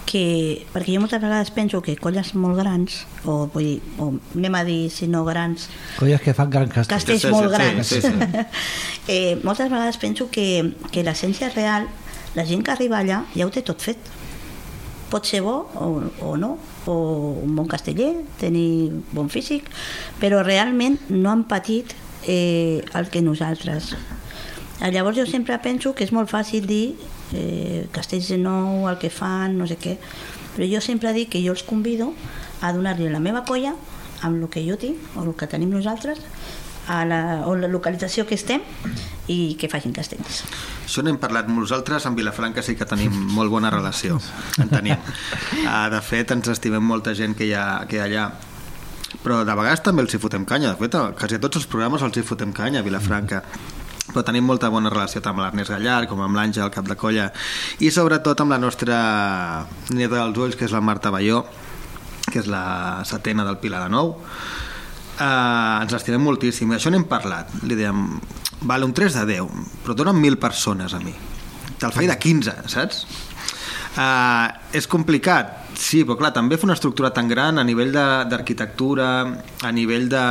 que, perquè jo moltes vegades penso que colles molt grans, o, vull dir, o anem a dir, si no grans, Colles que fan gran castell. castells Sí, sí, molt sí, grans. sí, sí. (laughs) eh, moltes vegades penso que, que l'essència real, la gent que arriba allà ja ho té tot fet. Pot ser bo o, o no, o un bon casteller, tenir bon físic, però realment no han patit eh, el que nosaltres. Eh, Llavors jo sempre penso que és molt fàcil dir eh, castells de nou, el que fan, no sé què, però jo sempre dic que jo els convido a donar-li la meva colla amb el que jo tinc o el que tenim nosaltres a la, o la localització que estem i que facin castells. Això n'hem parlat nosaltres, amb Vilafranca sí que tenim molt bona relació, en tenim. Uh, de fet, ens estimem molta gent que hi ha, que hi ha allà, però de vegades també els hi fotem canya. De fet, quasi a tots els programes els hi fotem canya a Vilafranca. Però tenim molta bona relació tant amb l'Ernest Gallar com amb l'Àngel, cap de colla, i sobretot amb la nostra neta dels ulls, que és la Marta Balló, que és la setena del Pilar de Nou. Uh, ens estimem moltíssim, d'això n'hem parlat. Li dèiem, vale, un 3 de 10, però donen 1.000 persones a mi. Te'l faig de 15, saps? Uh, és complicat, sí, però clar, també fer una estructura tan gran a nivell de- d'arquitectura, a nivell de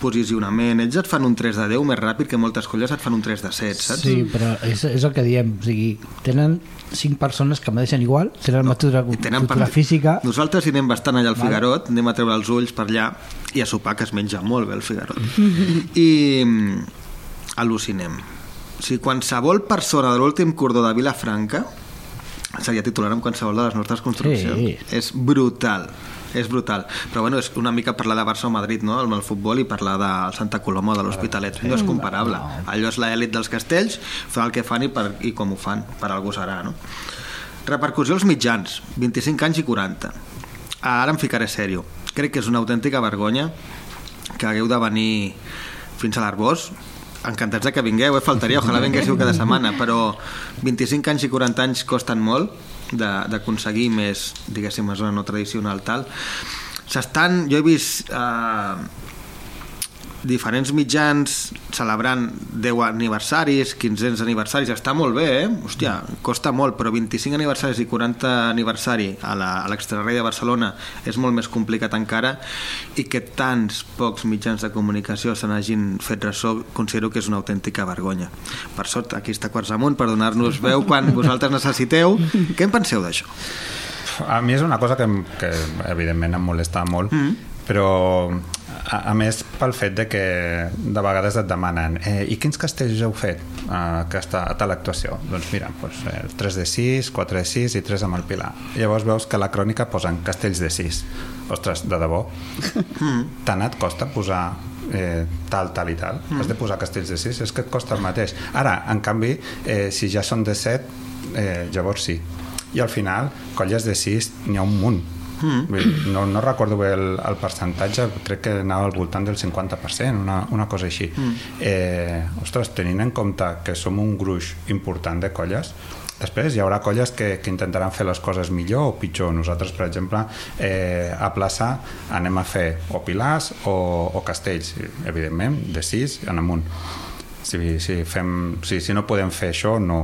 posicionament, ells et fan un 3 de 10 més ràpid que moltes colles et fan un 3 de 7, saps? Sí, però és, és el que diem, o sigui, tenen cinc persones que mereixen igual, tenen no, cultura, I tenen cultura per- física, Nosaltres hi anem bastant allà al Vale. Figarot, anem a treure els ulls per allà i a sopar, que es menja molt bé el Figarot. (laughs) I mm, al·lucinem. O sigui, qualsevol persona de l'últim cordó de Vilafranca seria titular en qualsevol de les nostres construccions. Sí. És brutal és brutal, però bueno, és una mica parlar de Barça o Madrid, no?, amb el futbol i parlar del Santa Coloma o de l'Hospitalet, no és comparable allò és l'elit dels castells, fan el que fan i, per, i com ho fan, per algú serà no? Repercussió als mitjans, 25 anys i 40. Ara em ficaré sèrio. Crec que és una autèntica vergonya que hagueu de venir fins a l'Arbós. Encantats de que vingueu, eh? faltaria, ojalà (laughs) vinguéssiu cada setmana, però 25 anys i 40 anys costen molt de- d'aconseguir més, diguéssim, a zona no tradicional tal. S'estan, jo he vist eh, diferents mitjans celebrant 10 aniversaris, 1500 aniversaris, està molt bé, eh? Hòstia, costa molt, però 25 aniversaris i 40 aniversari a la- a l'extrarrei de Barcelona és molt més complicat encara i que tants pocs mitjans de comunicació se n'hagin fet ressò considero que és una autèntica vergonya. Per sort, aquí està Quarts Amunt per donar-nos veu quan (laughs) vosaltres necessiteu. Què en penseu d'això? A mi és una cosa que, que evidentment em molesta molt, mm. però a, a més pel fet de que de vegades et demanen eh, i quins castells heu fet a, aquesta, a tal actuació? Doncs mira, doncs, eh, 3 de 6, 4 de 6 i 3 amb el Pilar. Llavors veus que a la crònica posen castells de 6. Ostres, de debò? Mm. Tant et costa posar eh, tal, tal i tal? Mm. Has de posar castells de 6? És que et costa el mateix. Ara, en canvi, eh, si ja són de 7, eh, llavors sí. I al final, colles de 6 n'hi ha un munt. Mm. Dir, no, no recordo bé el, el percentatge, crec que anava al voltant del 50%, una, una cosa així. Mm. Eh, ostres, tenint en compte que som un gruix important de colles, Després hi haurà colles que, que intentaran fer les coses millor o pitjor. Nosaltres, per exemple, eh, a plaça anem a fer o pilars o, o castells, evidentment, de 6 en amunt. Si, si, fem, si, si no podem fer això, no,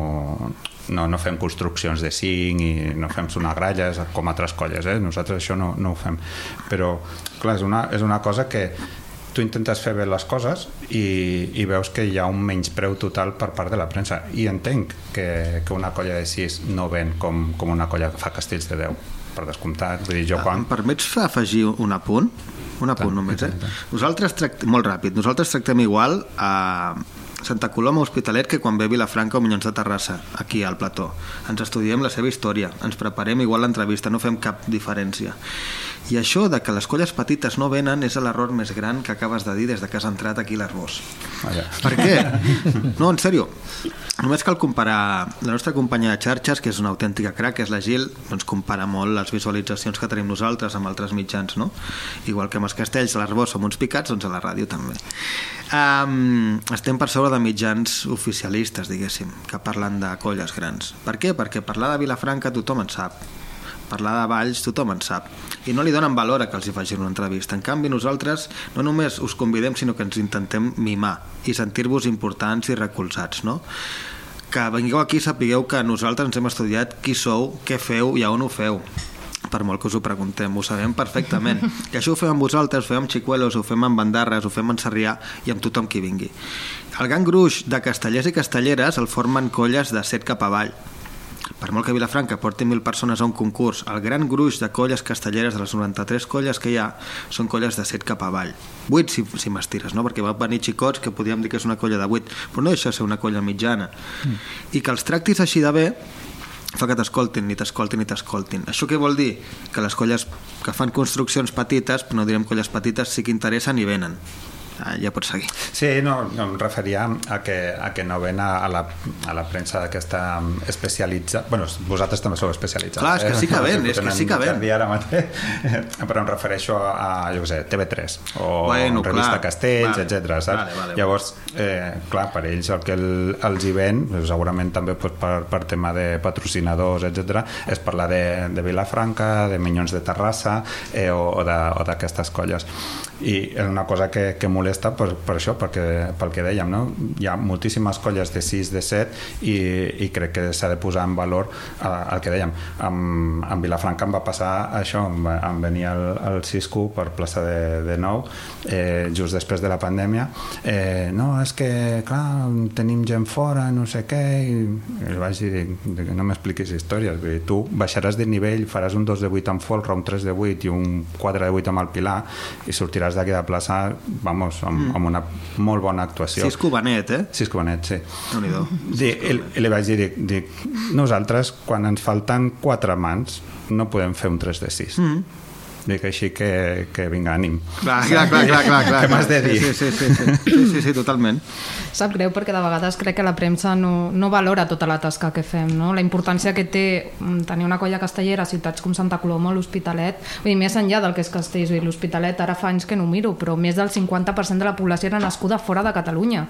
no, no fem construccions de zinc i no fem sonagralles com altres colles, eh? nosaltres això no, no ho fem. Però, clar, és una, és una cosa que tu intentes fer bé les coses i, i veus que hi ha un menyspreu total per part de la premsa i entenc que, que una colla de 6 no ven com, com una colla que fa castells de 10 per descomptat, vull dir, jo quan... Em permets afegir un apunt? Un apunt Tant, només, eh? tant, tant. Nosaltres tractem, molt ràpid, nosaltres tractem igual a Santa Coloma Hospitalet que quan ve Vilafranca o Minyons de Terrassa, aquí al plató. Ens estudiem la seva història, ens preparem igual l'entrevista, no fem cap diferència. I això de que les colles petites no venen és l'error més gran que acabes de dir des de que has entrat aquí a l'Arbós. Per què? No, en sèrio. Només cal comparar la nostra companya de xarxes, que és una autèntica crack, que és la Gil, doncs compara molt les visualitzacions que tenim nosaltres amb altres mitjans, no? Igual que amb els castells de l'Arbós som uns picats, doncs a la ràdio també. Um, estem per sobre de mitjans oficialistes, diguéssim, que parlen de colles grans. Per què? Perquè parlar de Vilafranca tothom en sap parlar de Valls tothom en sap. I no li donen valor a que els hi facin una entrevista. En canvi nosaltres no només us convidem sinó que ens intentem mimar i sentir-vos importants i recolzats no? que vingueu aquí i sapigueu que nosaltres ens hem estudiat qui sou, què feu i a on ho feu. Per molt que us ho preguntem, ho sabem perfectament. (laughs) I això ho fem amb vosaltres, ho fem amb xicuelos ho fem amb bandarres, ho fem amb Sarrià i amb tothom qui vingui. El gang gruix de castellers i castelleres el formen colles de set cap avall per molt que Vilafranca porti mil persones a un concurs, el gran gruix de colles castelleres de les 93 colles que hi ha són colles de 7 cap avall. 8 si, si m'estires, no? perquè va venir xicots que podríem dir que és una colla de 8, però no deixa de ser una colla mitjana. Mm. I que els tractis així de bé fa que t'escoltin, ni t'escoltin, ni t'escoltin. Això què vol dir? Que les colles que fan construccions petites, però no direm colles petites, sí que interessen i venen. Ah, ja pots seguir. Sí, no, no em referia a que, a que no ven a, a, la, a la premsa aquesta especialitzada... bueno, vosaltres també sou especialitzats. Clar, és que sí que ven, és que sí que ven. Ara mateix, (laughs) però em refereixo a, jo què sé, TV3 o Bueno, Revista clar. Castells, Vale. etc. saps? Vale, vale. Llavors, eh, clar, per ells el que el, els hi ven, segurament també pues, per, per tema de patrocinadors, etc, és parlar de, de Vilafranca, de Minyons de Terrassa eh, o, o d'aquestes colles. I és una cosa que, que molesta per, per això, perquè, pel que dèiem, no? hi ha moltíssimes colles de 6, de 7 i, i crec que s'ha de posar en valor eh, el que dèiem. Amb, amb Vilafranca em va passar això, em, em venia el, el Cisco per plaça de, de Nou, eh, just després de la pandèmia, eh, no, és que, clar, tenim gent fora, no sé què, i, i vaig dir, no m'expliquis històries, vull dir, tu baixaràs de nivell, faràs un 2 de 8 amb folre, un 3 de 8 i un 4 de 8 amb el Pilar, i sortiràs d'aquí de plaça, vamos, amb, amb una molt bona actuació. Cisco Benet, eh? Cisco Benet, sí. Dic, i, i li vaig dir, dic, dic, nosaltres, quan ens falten quatre mans, no podem fer un 3 de 6. Mm. Dic així que, que vinga, ànim. Clar, clar, clar, clar, clar, clar. Què m'has de dir? Sí, sí, sí, sí, sí, sí, sí, totalment. Sap greu perquè de vegades crec que la premsa no, no valora tota la tasca que fem, no? la importància que té mm, tenir una colla castellera a ciutats com Santa Coloma o l'Hospitalet, vull dir, més enllà del que és Castells, dir, l'Hospitalet ara fa anys que no miro, però més del 50% de la població era nascuda fora de Catalunya.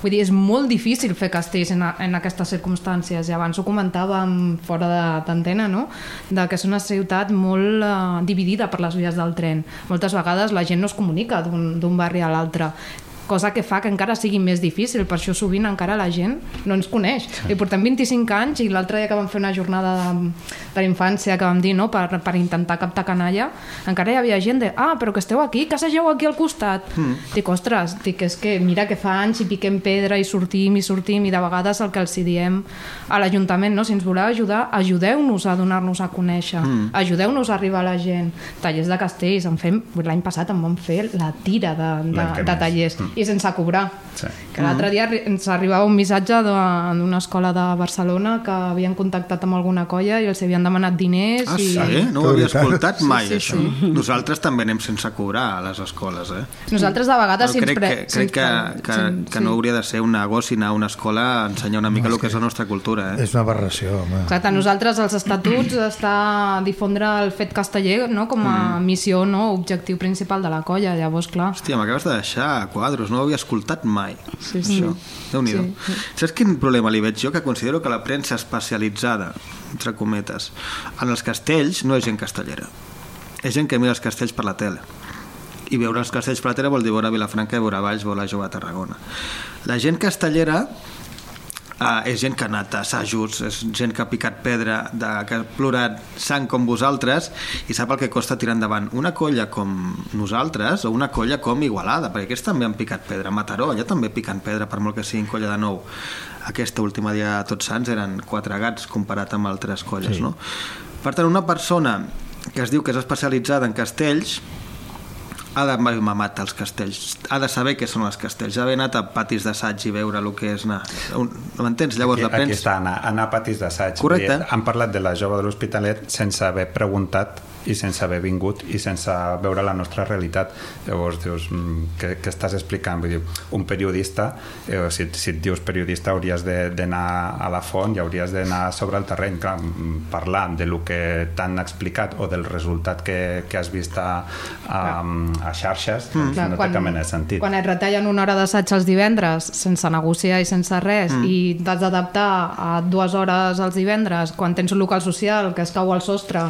Vull dir, és molt difícil fer castells en, a, en aquestes circumstàncies, i abans ho comentàvem fora de- d'antena, no? de que és una ciutat molt eh, dividida per les vies del tren. Moltes vegades la gent no es comunica d'un barri a l'altre cosa que fa que encara sigui més difícil, per això sovint encara la gent no ens coneix. Sí. I portem 25 anys i l'altre dia que vam fer una jornada de, de la infància que vam dir, no?, per, per intentar captar canalla, encara hi havia gent de, ah, però que esteu aquí, que assegeu aquí al costat. Mm. Dic, ostres, dic, és que mira que fa anys i piquem pedra i sortim i sortim i de vegades el que els diem a l'Ajuntament, no?, si ens voleu ajudar, ajudeu-nos a donar-nos a conèixer, mm. ajudeu-nos a arribar a la gent. Tallers de castells, en fem, l'any passat en vam fer la tira de, de, de tallers Mm. I sense cobrar. Sí. Que l'altre dia ens arribava un missatge de- d'una escola de Barcelona que havien contactat amb alguna colla i els havien demanat diners Ah, i... sí? No ho havia escoltat mai, Sí, sí, això. sí. (laughs) Nosaltres també anem sense cobrar a les escoles, eh? Nosaltres de vegades... Però crec, pre- que, crec que, que, sí, que no hauria de ser un negoci anar a una escola a ensenyar una mica el que és la nostra cultura, eh? És una aberració, home. Exacte, nosaltres els estatuts (clears throat) està difondre el fet casteller no? com a missió, no? objectiu principal de la colla, llavors clar Hòstia, m'acabes de deixar a quadros, no ho havia escoltat mai. Sí, sí. Això, déu nhi Sí, sí. Saps quin problema li veig jo? Que considero que la premsa especialitzada, entre cometes, en els castells no és gent castellera. És gent que mira els castells per la tele. I veure els castells per la tele vol dir veure Vilafranca, veure Valls, veure jugar a Tarragona. La gent castellera Uh, és gent que ha anat a assajos, és gent que ha picat pedra, de, que ha plorat sang com vosaltres i sap el que costa tirar endavant una colla com nosaltres o una colla com Igualada, perquè aquests també han picat pedra. Mataró, allà també piquen pedra, per molt que siguin colla de nou. Aquesta última dia de Tots Sants eren quatre gats comparat amb altres colles, Sí. no? Per tant, una persona que es diu que és especialitzada en castells ha d'haver mamat els castells, ha de saber què són els castells, ha d'haver anat a patis d'assaig i veure el que és anar... Un- M'entens? Llavors Aquí, aquí aprens... està, anar, anar a patis d'assaig. Correcte. Han parlat de la jove de l'Hospitalet sense haver preguntat i sense haver vingut i sense veure la nostra realitat. Llavors dius, mm, què, què estàs explicant? Vull dir, un periodista, eh, si, si et dius periodista hauries de- d'anar a la font i hauries d'anar sobre el terreny, clar, mm, parlar de lo que t'han explicat o del resultat que, que has vist a, a, a xarxes, doncs Clar, no té cap mena de sentit. Quan et retallen una hora d'assaig els divendres sense negociar i sense res mm. i t'has d'adaptar a dues hores els divendres quan tens un local social que es cau al sostre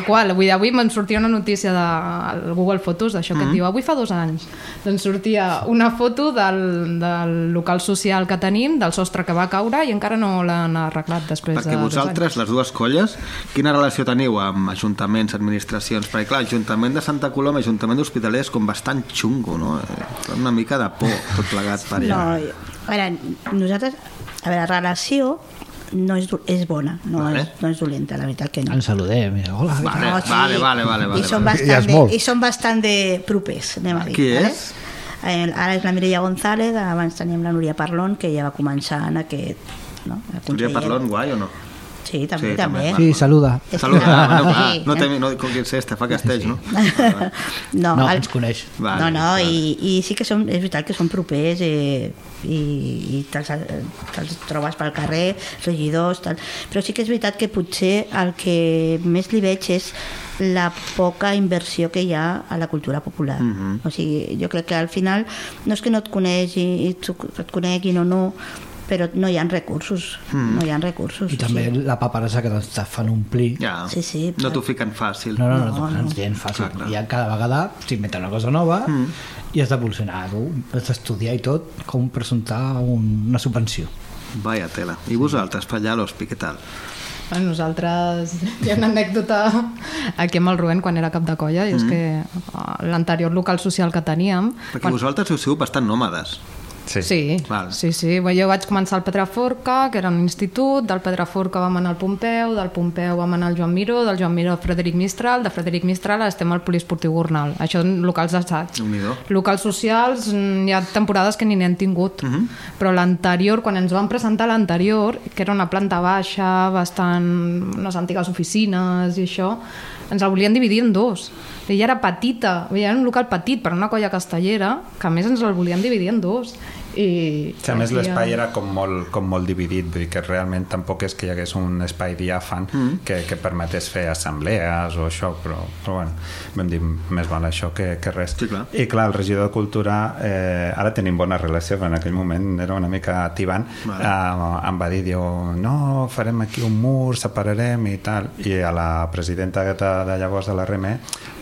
tal qual, dir, avui me'n sortia una notícia de al Google Fotos d'això que et diu, avui fa dos anys doncs sortia una foto del, del local social que tenim, del sostre que va caure i encara no l'han arreglat després Perquè de dos vosaltres, les dues colles, quina relació teniu amb ajuntaments, administracions? Perquè, clar, Ajuntament de Santa Coloma i Ajuntament d'Hospitalet és com bastant xungo, no? Una mica de por, tot plegat per allà. No, a veure, nosaltres, a veure, la relació no és, és bona, no, Vale. és, no és dolenta, la veritat que no. Ens saludem. Hola, què tal?" Vale, No, vale, vale, vale, vale, I són bastant, de, i són bastant de propers, anem a dir. Qui vale? és? Eh, Ara és la Mireia González, abans teníem la Núria Parlon, que ja va començar en aquest... No? Parlar en guai o no? Sí, també, Sí, també. també. Sí, saluda. Ah, no, clar, Sí, no, eh? té, no, com que fa castells, no? (laughs) No, No, el- ens coneix. Vale, no, no, vale. i, i sí que som, és veritat que són propers eh, i, i te'ls te trobes pel carrer, regidors, tal. però sí que és veritat que potser el que més li veig és la poca inversió que hi ha a la cultura popular. Mhm. O sigui, jo crec que al final no és que no et conegui, i tu- et coneguin o no, però no hi ha recursos, Mhm. no hi ha recursos. I també sí. la paperassa que te fan omplir. Ja, Sí, sí, no clar. t'ho fiquen fàcil. No, no, no, No, no, no. no. gens fàcil. Clar, clar. I cada vegada s'inventen una cosa nova Mm. i has d'evolucionar-ho, has d'estudiar i tot com presentar un, una subvenció. Vaya tela. I vosaltres, per allà a l'hospi, què tal? Bueno, nosaltres... Hi ha una anècdota aquí amb el Rubén quan era cap de colla i és que eh, l'anterior local social que teníem... Perquè quan- vosaltres heu sigut bastant nòmades. Sí. Sí, Val. sí, sí. Bé, Jo vaig començar al Pedraforca, que era un institut, del Pedraforca vam anar al Pompeu, del Pompeu vam anar al Joan Miró, del Joan Miró al Frederic Mistral, de Frederic Mistral estem al Poliesportiu Gornal. Això en locals d'assaig. Locals socials, hi ha temporades que ni n'hem tingut, Mhm. però l'anterior, quan ens van presentar l'anterior, que era una planta baixa, bastant unes antigues oficines i això, ens el volien dividir en dos. Ja era petita, era un local petit per una colla castellera, que a més ens el volien dividir en dos. I, Sí, a més l'espai era com molt, com molt dividit, vull dir que realment tampoc és que hi hagués un espai diàfan mm. que, que permetés fer assemblees o això, però, però bueno, vam dir més val això que, que res. Sí, clar. I clar, el regidor de Cultura, eh, ara tenim bona relació, però en aquell moment era una mica tibant, Vale. eh, em va dir, diu, no, farem aquí un mur, separarem i tal, i a la presidenta de, de llavors de la RME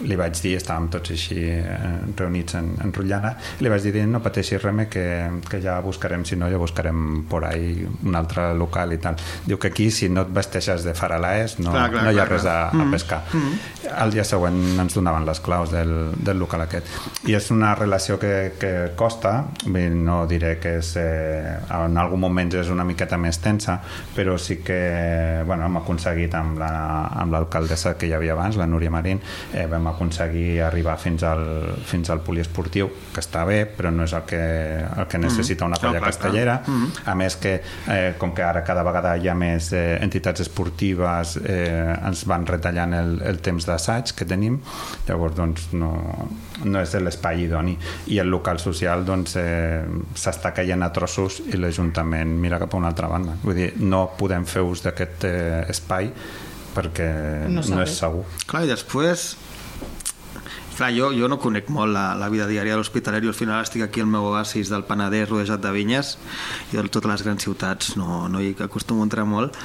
li vaig dir, estàvem tots així eh, reunits en, en Rotllana, li vaig dir, no pateixis Reme, que, que ja buscarem, si no ja buscarem por ahí un altre local i tal. Diu que aquí, si no et vesteixes de faralaes, no, Clar, clar, no hi ha clar, res a, clar. a pescar. El dia següent ens donaven les claus del, del local aquest. I és una relació que, que costa, bé, no diré que és, eh, en algun moment és una miqueta més tensa, però sí que bueno, hem aconseguit amb la- amb l'alcaldessa que hi havia abans, la Núria Marín, eh, vam aconseguir arribar fins al, fins al poliesportiu, que està bé, però no és el que, el que necessita una Clar, colla clar, clar. castellera. A més que, eh, com que ara cada vegada hi ha més eh, entitats esportives, eh, ens van retallant el, el temps d'assaig que tenim, llavors doncs no, no és l'espai idoni. I el local social doncs eh, s'està caient a trossos i l'Ajuntament mira cap a una altra banda. Vull dir, no podem fer ús d'aquest eh, espai perquè No no, és segur. Clar, i després... Clar, jo, jo no conec molt la, la vida diària de l'Hospitalet i al final estic aquí al meu oasis del Penedès rodejat de vinyes i de totes les grans ciutats no, no hi acostumo a entrar molt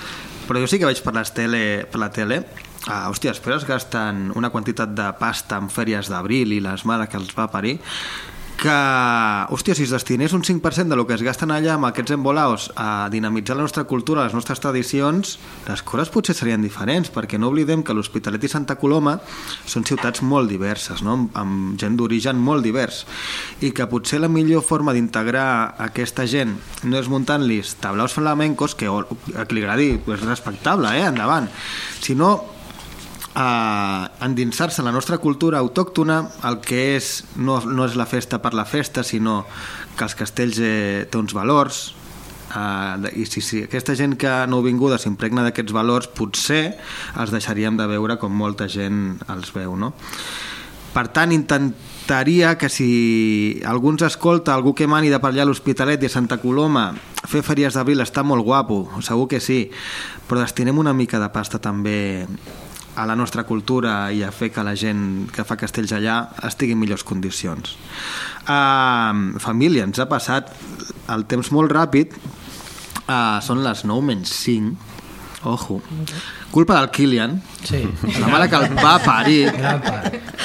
però jo sí que veig per, les tele, per la tele ah, hòstia, després es gasten una quantitat de pasta en fèries d'abril i les mares que els va parir que, hòstia, si es destinés un 5% de lo que es gasten allà amb aquests embolaos a dinamitzar la nostra cultura, les nostres tradicions, les coses potser serien diferents, perquè no oblidem que l'Hospitalet i Santa Coloma són ciutats molt diverses, no? amb, amb gent d'origen molt divers, i que potser la millor forma d'integrar aquesta gent no és muntant-los tablaos flamencos, que a qui li agradi és respectable, eh? endavant, sinó a endinsar-se en la nostra cultura autòctona el que és no, no és la festa per la festa sinó que els castells eh, té uns valors Uh, i si, si aquesta gent que no vinguda s'impregna d'aquests valors potser els deixaríem de veure com molta gent els veu no? per tant intentaria que si algú ens escolta algú que mani de allà a l'Hospitalet i a Santa Coloma fer fèries d'abril està molt guapo segur que sí però destinem una mica de pasta també a la nostra cultura i a fer que la gent que fa castells allà estigui en millors condicions. Uh, família, ens ha passat el temps molt ràpid, uh, són les 9 menys 5, ojo, culpa del Kilian, Sí. la mare que el va parir.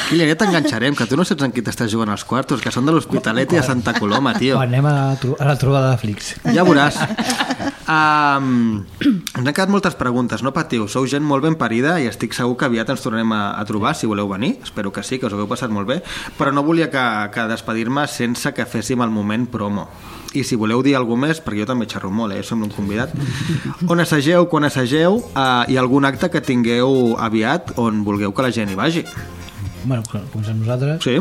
Kilian, ja t'enganxarem, que tu no saps en qui t'estàs jugant els quartos, que són de l'Hospitalet i de Santa Coloma, tio. Quan anem a la, a la trobada de Flix. Ja veuràs. Um, ens han quedat moltes preguntes, no patiu. Sou gent molt ben parida i estic segur que aviat ens tornem a, a trobar, si voleu venir. Espero que sí, que us ho hagueu passat molt bé. Però no volia que, que despedir-me sense que féssim el moment promo. I si voleu dir alguna més, perquè jo també xerro molt, eh? som un convidat, on assageu, quan assageu, uh, i algun acte que tingueu aviat on vulgueu que la gent hi vagi. Bueno, comencem nosaltres. Sí?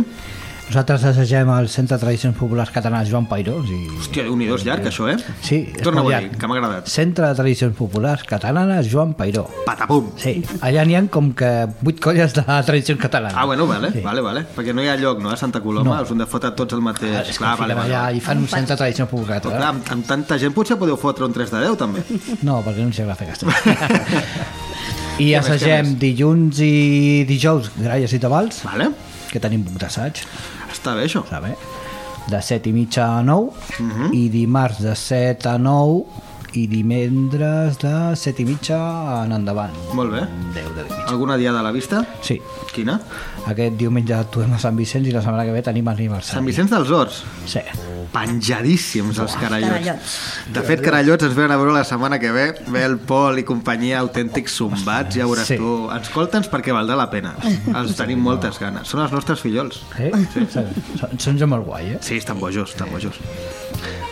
Nosaltres assagem al Centre de Tradicions Populars Catalanes Joan Pairós. I... Hòstia, déu nhi llarg, això, eh? Sí, molt a dir, que m'ha agradat. Centre de Tradicions Populars Catalanes Joan Pairó. Patapum! Sí, allà n'hi ha com que vuit colles de tradicions catalanes. Ah, bueno, vale, Sí. vale, vale. Perquè no hi ha lloc, no? A Santa Coloma, No. els hem de fotre tots el mateix. Ah, Clar, vale, vale. allà i fan un centre de tradicions populars Però, clar, catalanes. amb, amb tanta gent potser podeu fotre un 3 de 10, també. No, perquè no ens agrada fer castell. (laughs) I assagem dilluns i dijous gralles i tabals, Vale? Que tenim buc d'assaig, Està bé, això. està bé? De 7 i mitja a 9, Mhm. i dimarts de 7 a 9, i divendres de 7 i mitja en endavant. Molt bé. 10 de mitja. Alguna dia de la vista? Sí. Quina? Aquest diumenge actuem a Sant Vicenç i la setmana que ve tenim aniversari. Sant Vicenç dels Horts. Sí. Penjadíssims els carallots. carallots. De fet, carallots ens venen a veure la setmana que ve. Ve el Pol i companyia autèntics zumbats, ja veuràs Sí. tu. Escolta'ns perquè valdrà la pena. Els tenim moltes ganes. Són els nostres fillols. Sí? sí. Són, són molt guai, eh? Sí, estan bojos, estan bojos.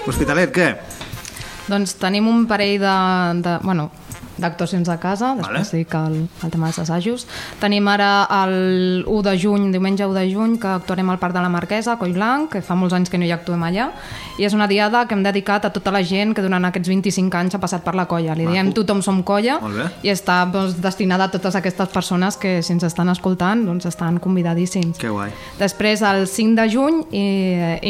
Hospitalet, què? Doncs tenim un parell de, de bueno, d'actuacions a casa, després Vale. dic el, el tema dels assajos. Tenim ara el 1 de juny, diumenge 1 de juny, que actuarem al Parc de la Marquesa, a Coll Blanc, que fa molts anys que no hi actuem allà, i és una diada que hem dedicat a tota la gent que durant aquests 25 anys ha passat per la colla. Li diem Tothom som colla i està doncs, destinada a totes aquestes persones que si ens estan escoltant doncs, estan convidadíssims. Que guai. Després, el 5 de juny, i,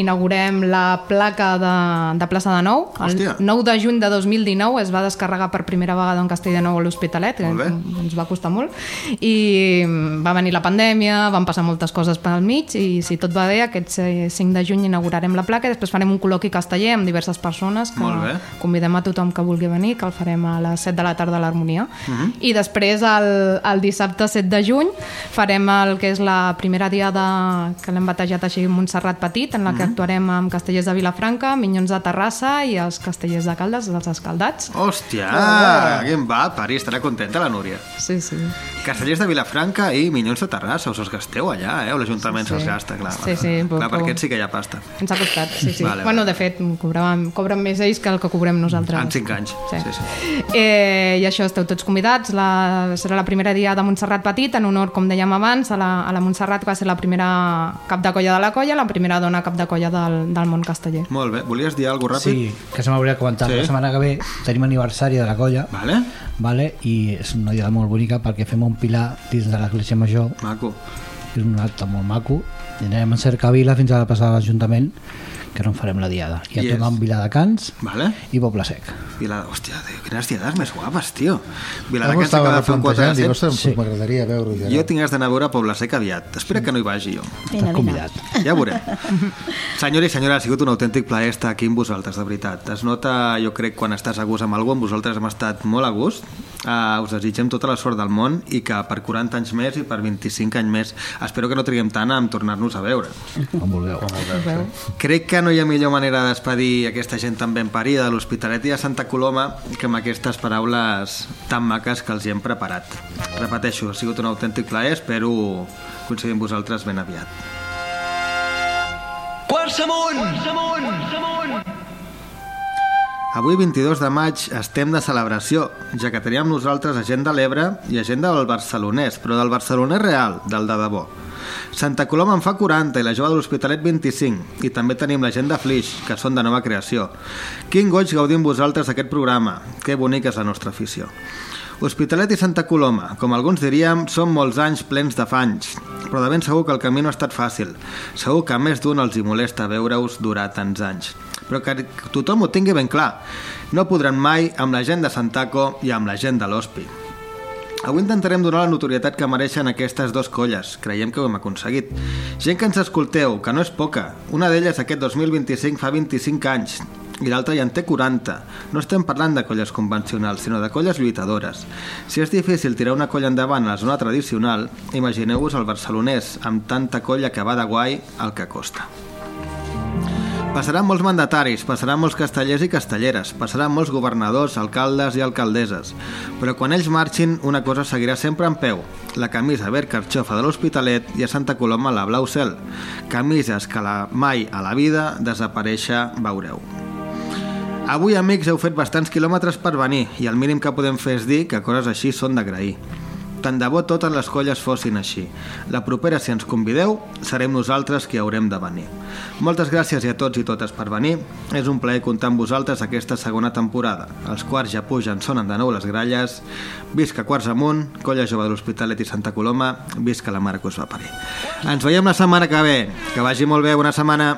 inaugurem la placa de, de plaça de Nou. El Hòstia. 9 de juny de 2019 es va descarregar per primera vegada en Castellnou a l'Hospitalet, que ens va costar molt, i va venir la pandèmia, van passar moltes coses pel mig, i si tot va bé, aquest eh, 5 de juny inaugurarem la placa, i després farem un col·loqui casteller amb diverses persones, que convidem a tothom que vulgui venir, que el farem a les 7 de la tarda a l'Harmonia. Mhm. I després, el, el dissabte 7 de juny, farem el que és la primera diada que l'hem batejat així Montserrat Petit, en la Mhm. que actuarem amb castellers de Vilafranca, Minyons de Terrassa i els castellers de Caldes, els escaldats. Hòstia, que em va, Pari, estarà contenta la Núria. Sí, sí. Castellers de Vilafranca i Minyons de Terrassa, us els gasteu allà, eh? O l'Ajuntament se'ls gasta, clar. Sí, sí, Clar, per però- aquests sí que hi ha pasta. Ens ha costat, sí, sí. Vale, bueno, vale. de fet, cobràvem, cobren més ells que el que cobrem nosaltres. En 5 anys. Sí. Sí, sí. Eh, I això, esteu tots convidats. La, serà la primera dia de Montserrat Petit, en honor, com dèiem abans, a la, a la Montserrat, que va ser la primera cap de colla de la colla, la primera dona cap de colla del, del món casteller. Molt bé. Volies dir alguna cosa ràpid? Sí, que se m'hauria comentat. Sí. La setmana que ve tenim aniversari de la colla, Vale? Vale? i és una idea molt bonica perquè fem un pilar dins de l'església major, Maco. és un acte molt maco, i anirem a Cercavila fins a la plaça de l'Ajuntament, que és on farem la diada. I Yes. yes. amb Viladecans Vale? i Poble Sec. Vila... Hòstia, tio, quines diades més guapes, tio. Viladecans de fer un 4 plantejant, de dic, 7. ostres, Sí. m'agradaria veure-ho. ja. Jo tinc ganes d'anar a veure Poble Sec aviat. Espera que no hi vagi jo. Vine, Estàs convidat. Ja ho veurem. (laughs) Senyora i senyora, ha sigut un autèntic plaer estar aquí amb vosaltres, de veritat. Es nota, jo crec, quan estàs a gust amb algú, amb vosaltres hem estat molt a gust. Uh, us desitgem tota la sort del món i que per 40 anys més i per 25 anys més espero que no triguem tant en tornar-nos a veure. Com vulgueu. Veu? Crec que no hi ha millor manera de despedir aquesta gent tan ben parida de l'Hospitalet i de Santa Coloma que amb aquestes paraules tan maques que els hi hem preparat. Repeteixo, ha sigut un autèntic plaer, espero coincidir amb vosaltres ben aviat. Quarts amunt! Quarts amunt! Quarts amunt! Avui, 22 de maig, estem de celebració, ja que teníem nosaltres a gent de l'Ebre i a gent del barcelonès, però del barcelonès real, del de debò. Santa Coloma en fa 40 i la jove de l'Hospitalet 25 i també tenim la gent de Flix, que són de nova creació. Quin goig gaudim vosaltres d'aquest programa, que bonic és la nostra afició. Hospitalet i Santa Coloma, com alguns diríem, són molts anys plens d'afanys, però de ben segur que el camí no ha estat fàcil. Segur que a més d'un els hi molesta veure-us durar tants anys. Però que tothom ho tingui ben clar. No podran mai amb la gent de Santaco i amb la gent de l'Hospi. Avui intentarem donar la notorietat que mereixen aquestes dues colles. Creiem que ho hem aconseguit. Gent que ens escolteu, que no és poca. Una d'elles aquest 2025 fa 25 anys i l'altra ja en té 40. No estem parlant de colles convencionals, sinó de colles lluitadores. Si és difícil tirar una colla endavant a la zona tradicional, imagineu-vos el barcelonès, amb tanta colla que va de guai el que costa. Passaran molts mandataris, passaran molts castellers i castelleres, passaran molts governadors, alcaldes i alcaldesses. Però quan ells marxin, una cosa seguirà sempre en peu. La camisa verd carxofa de l'Hospitalet i a Santa Coloma la blau cel. Camises que la, mai a la vida desaparèixer veureu. Avui, amics, heu fet bastants quilòmetres per venir i el mínim que podem fer és dir que coses així són d'agrair. Tant de bo totes les colles fossin així. La propera, si ens convideu, serem nosaltres qui haurem de venir. Moltes gràcies a tots i totes per venir. És un plaer comptar amb vosaltres aquesta segona temporada. Els quarts ja pugen, sonen de nou les gralles. Visca Quarts Amunt, Colla Jove de l'Hospitalet i Santa Coloma. Visca la mare que us va parir. Ens veiem la setmana que ve. Que vagi molt bé, bona setmana.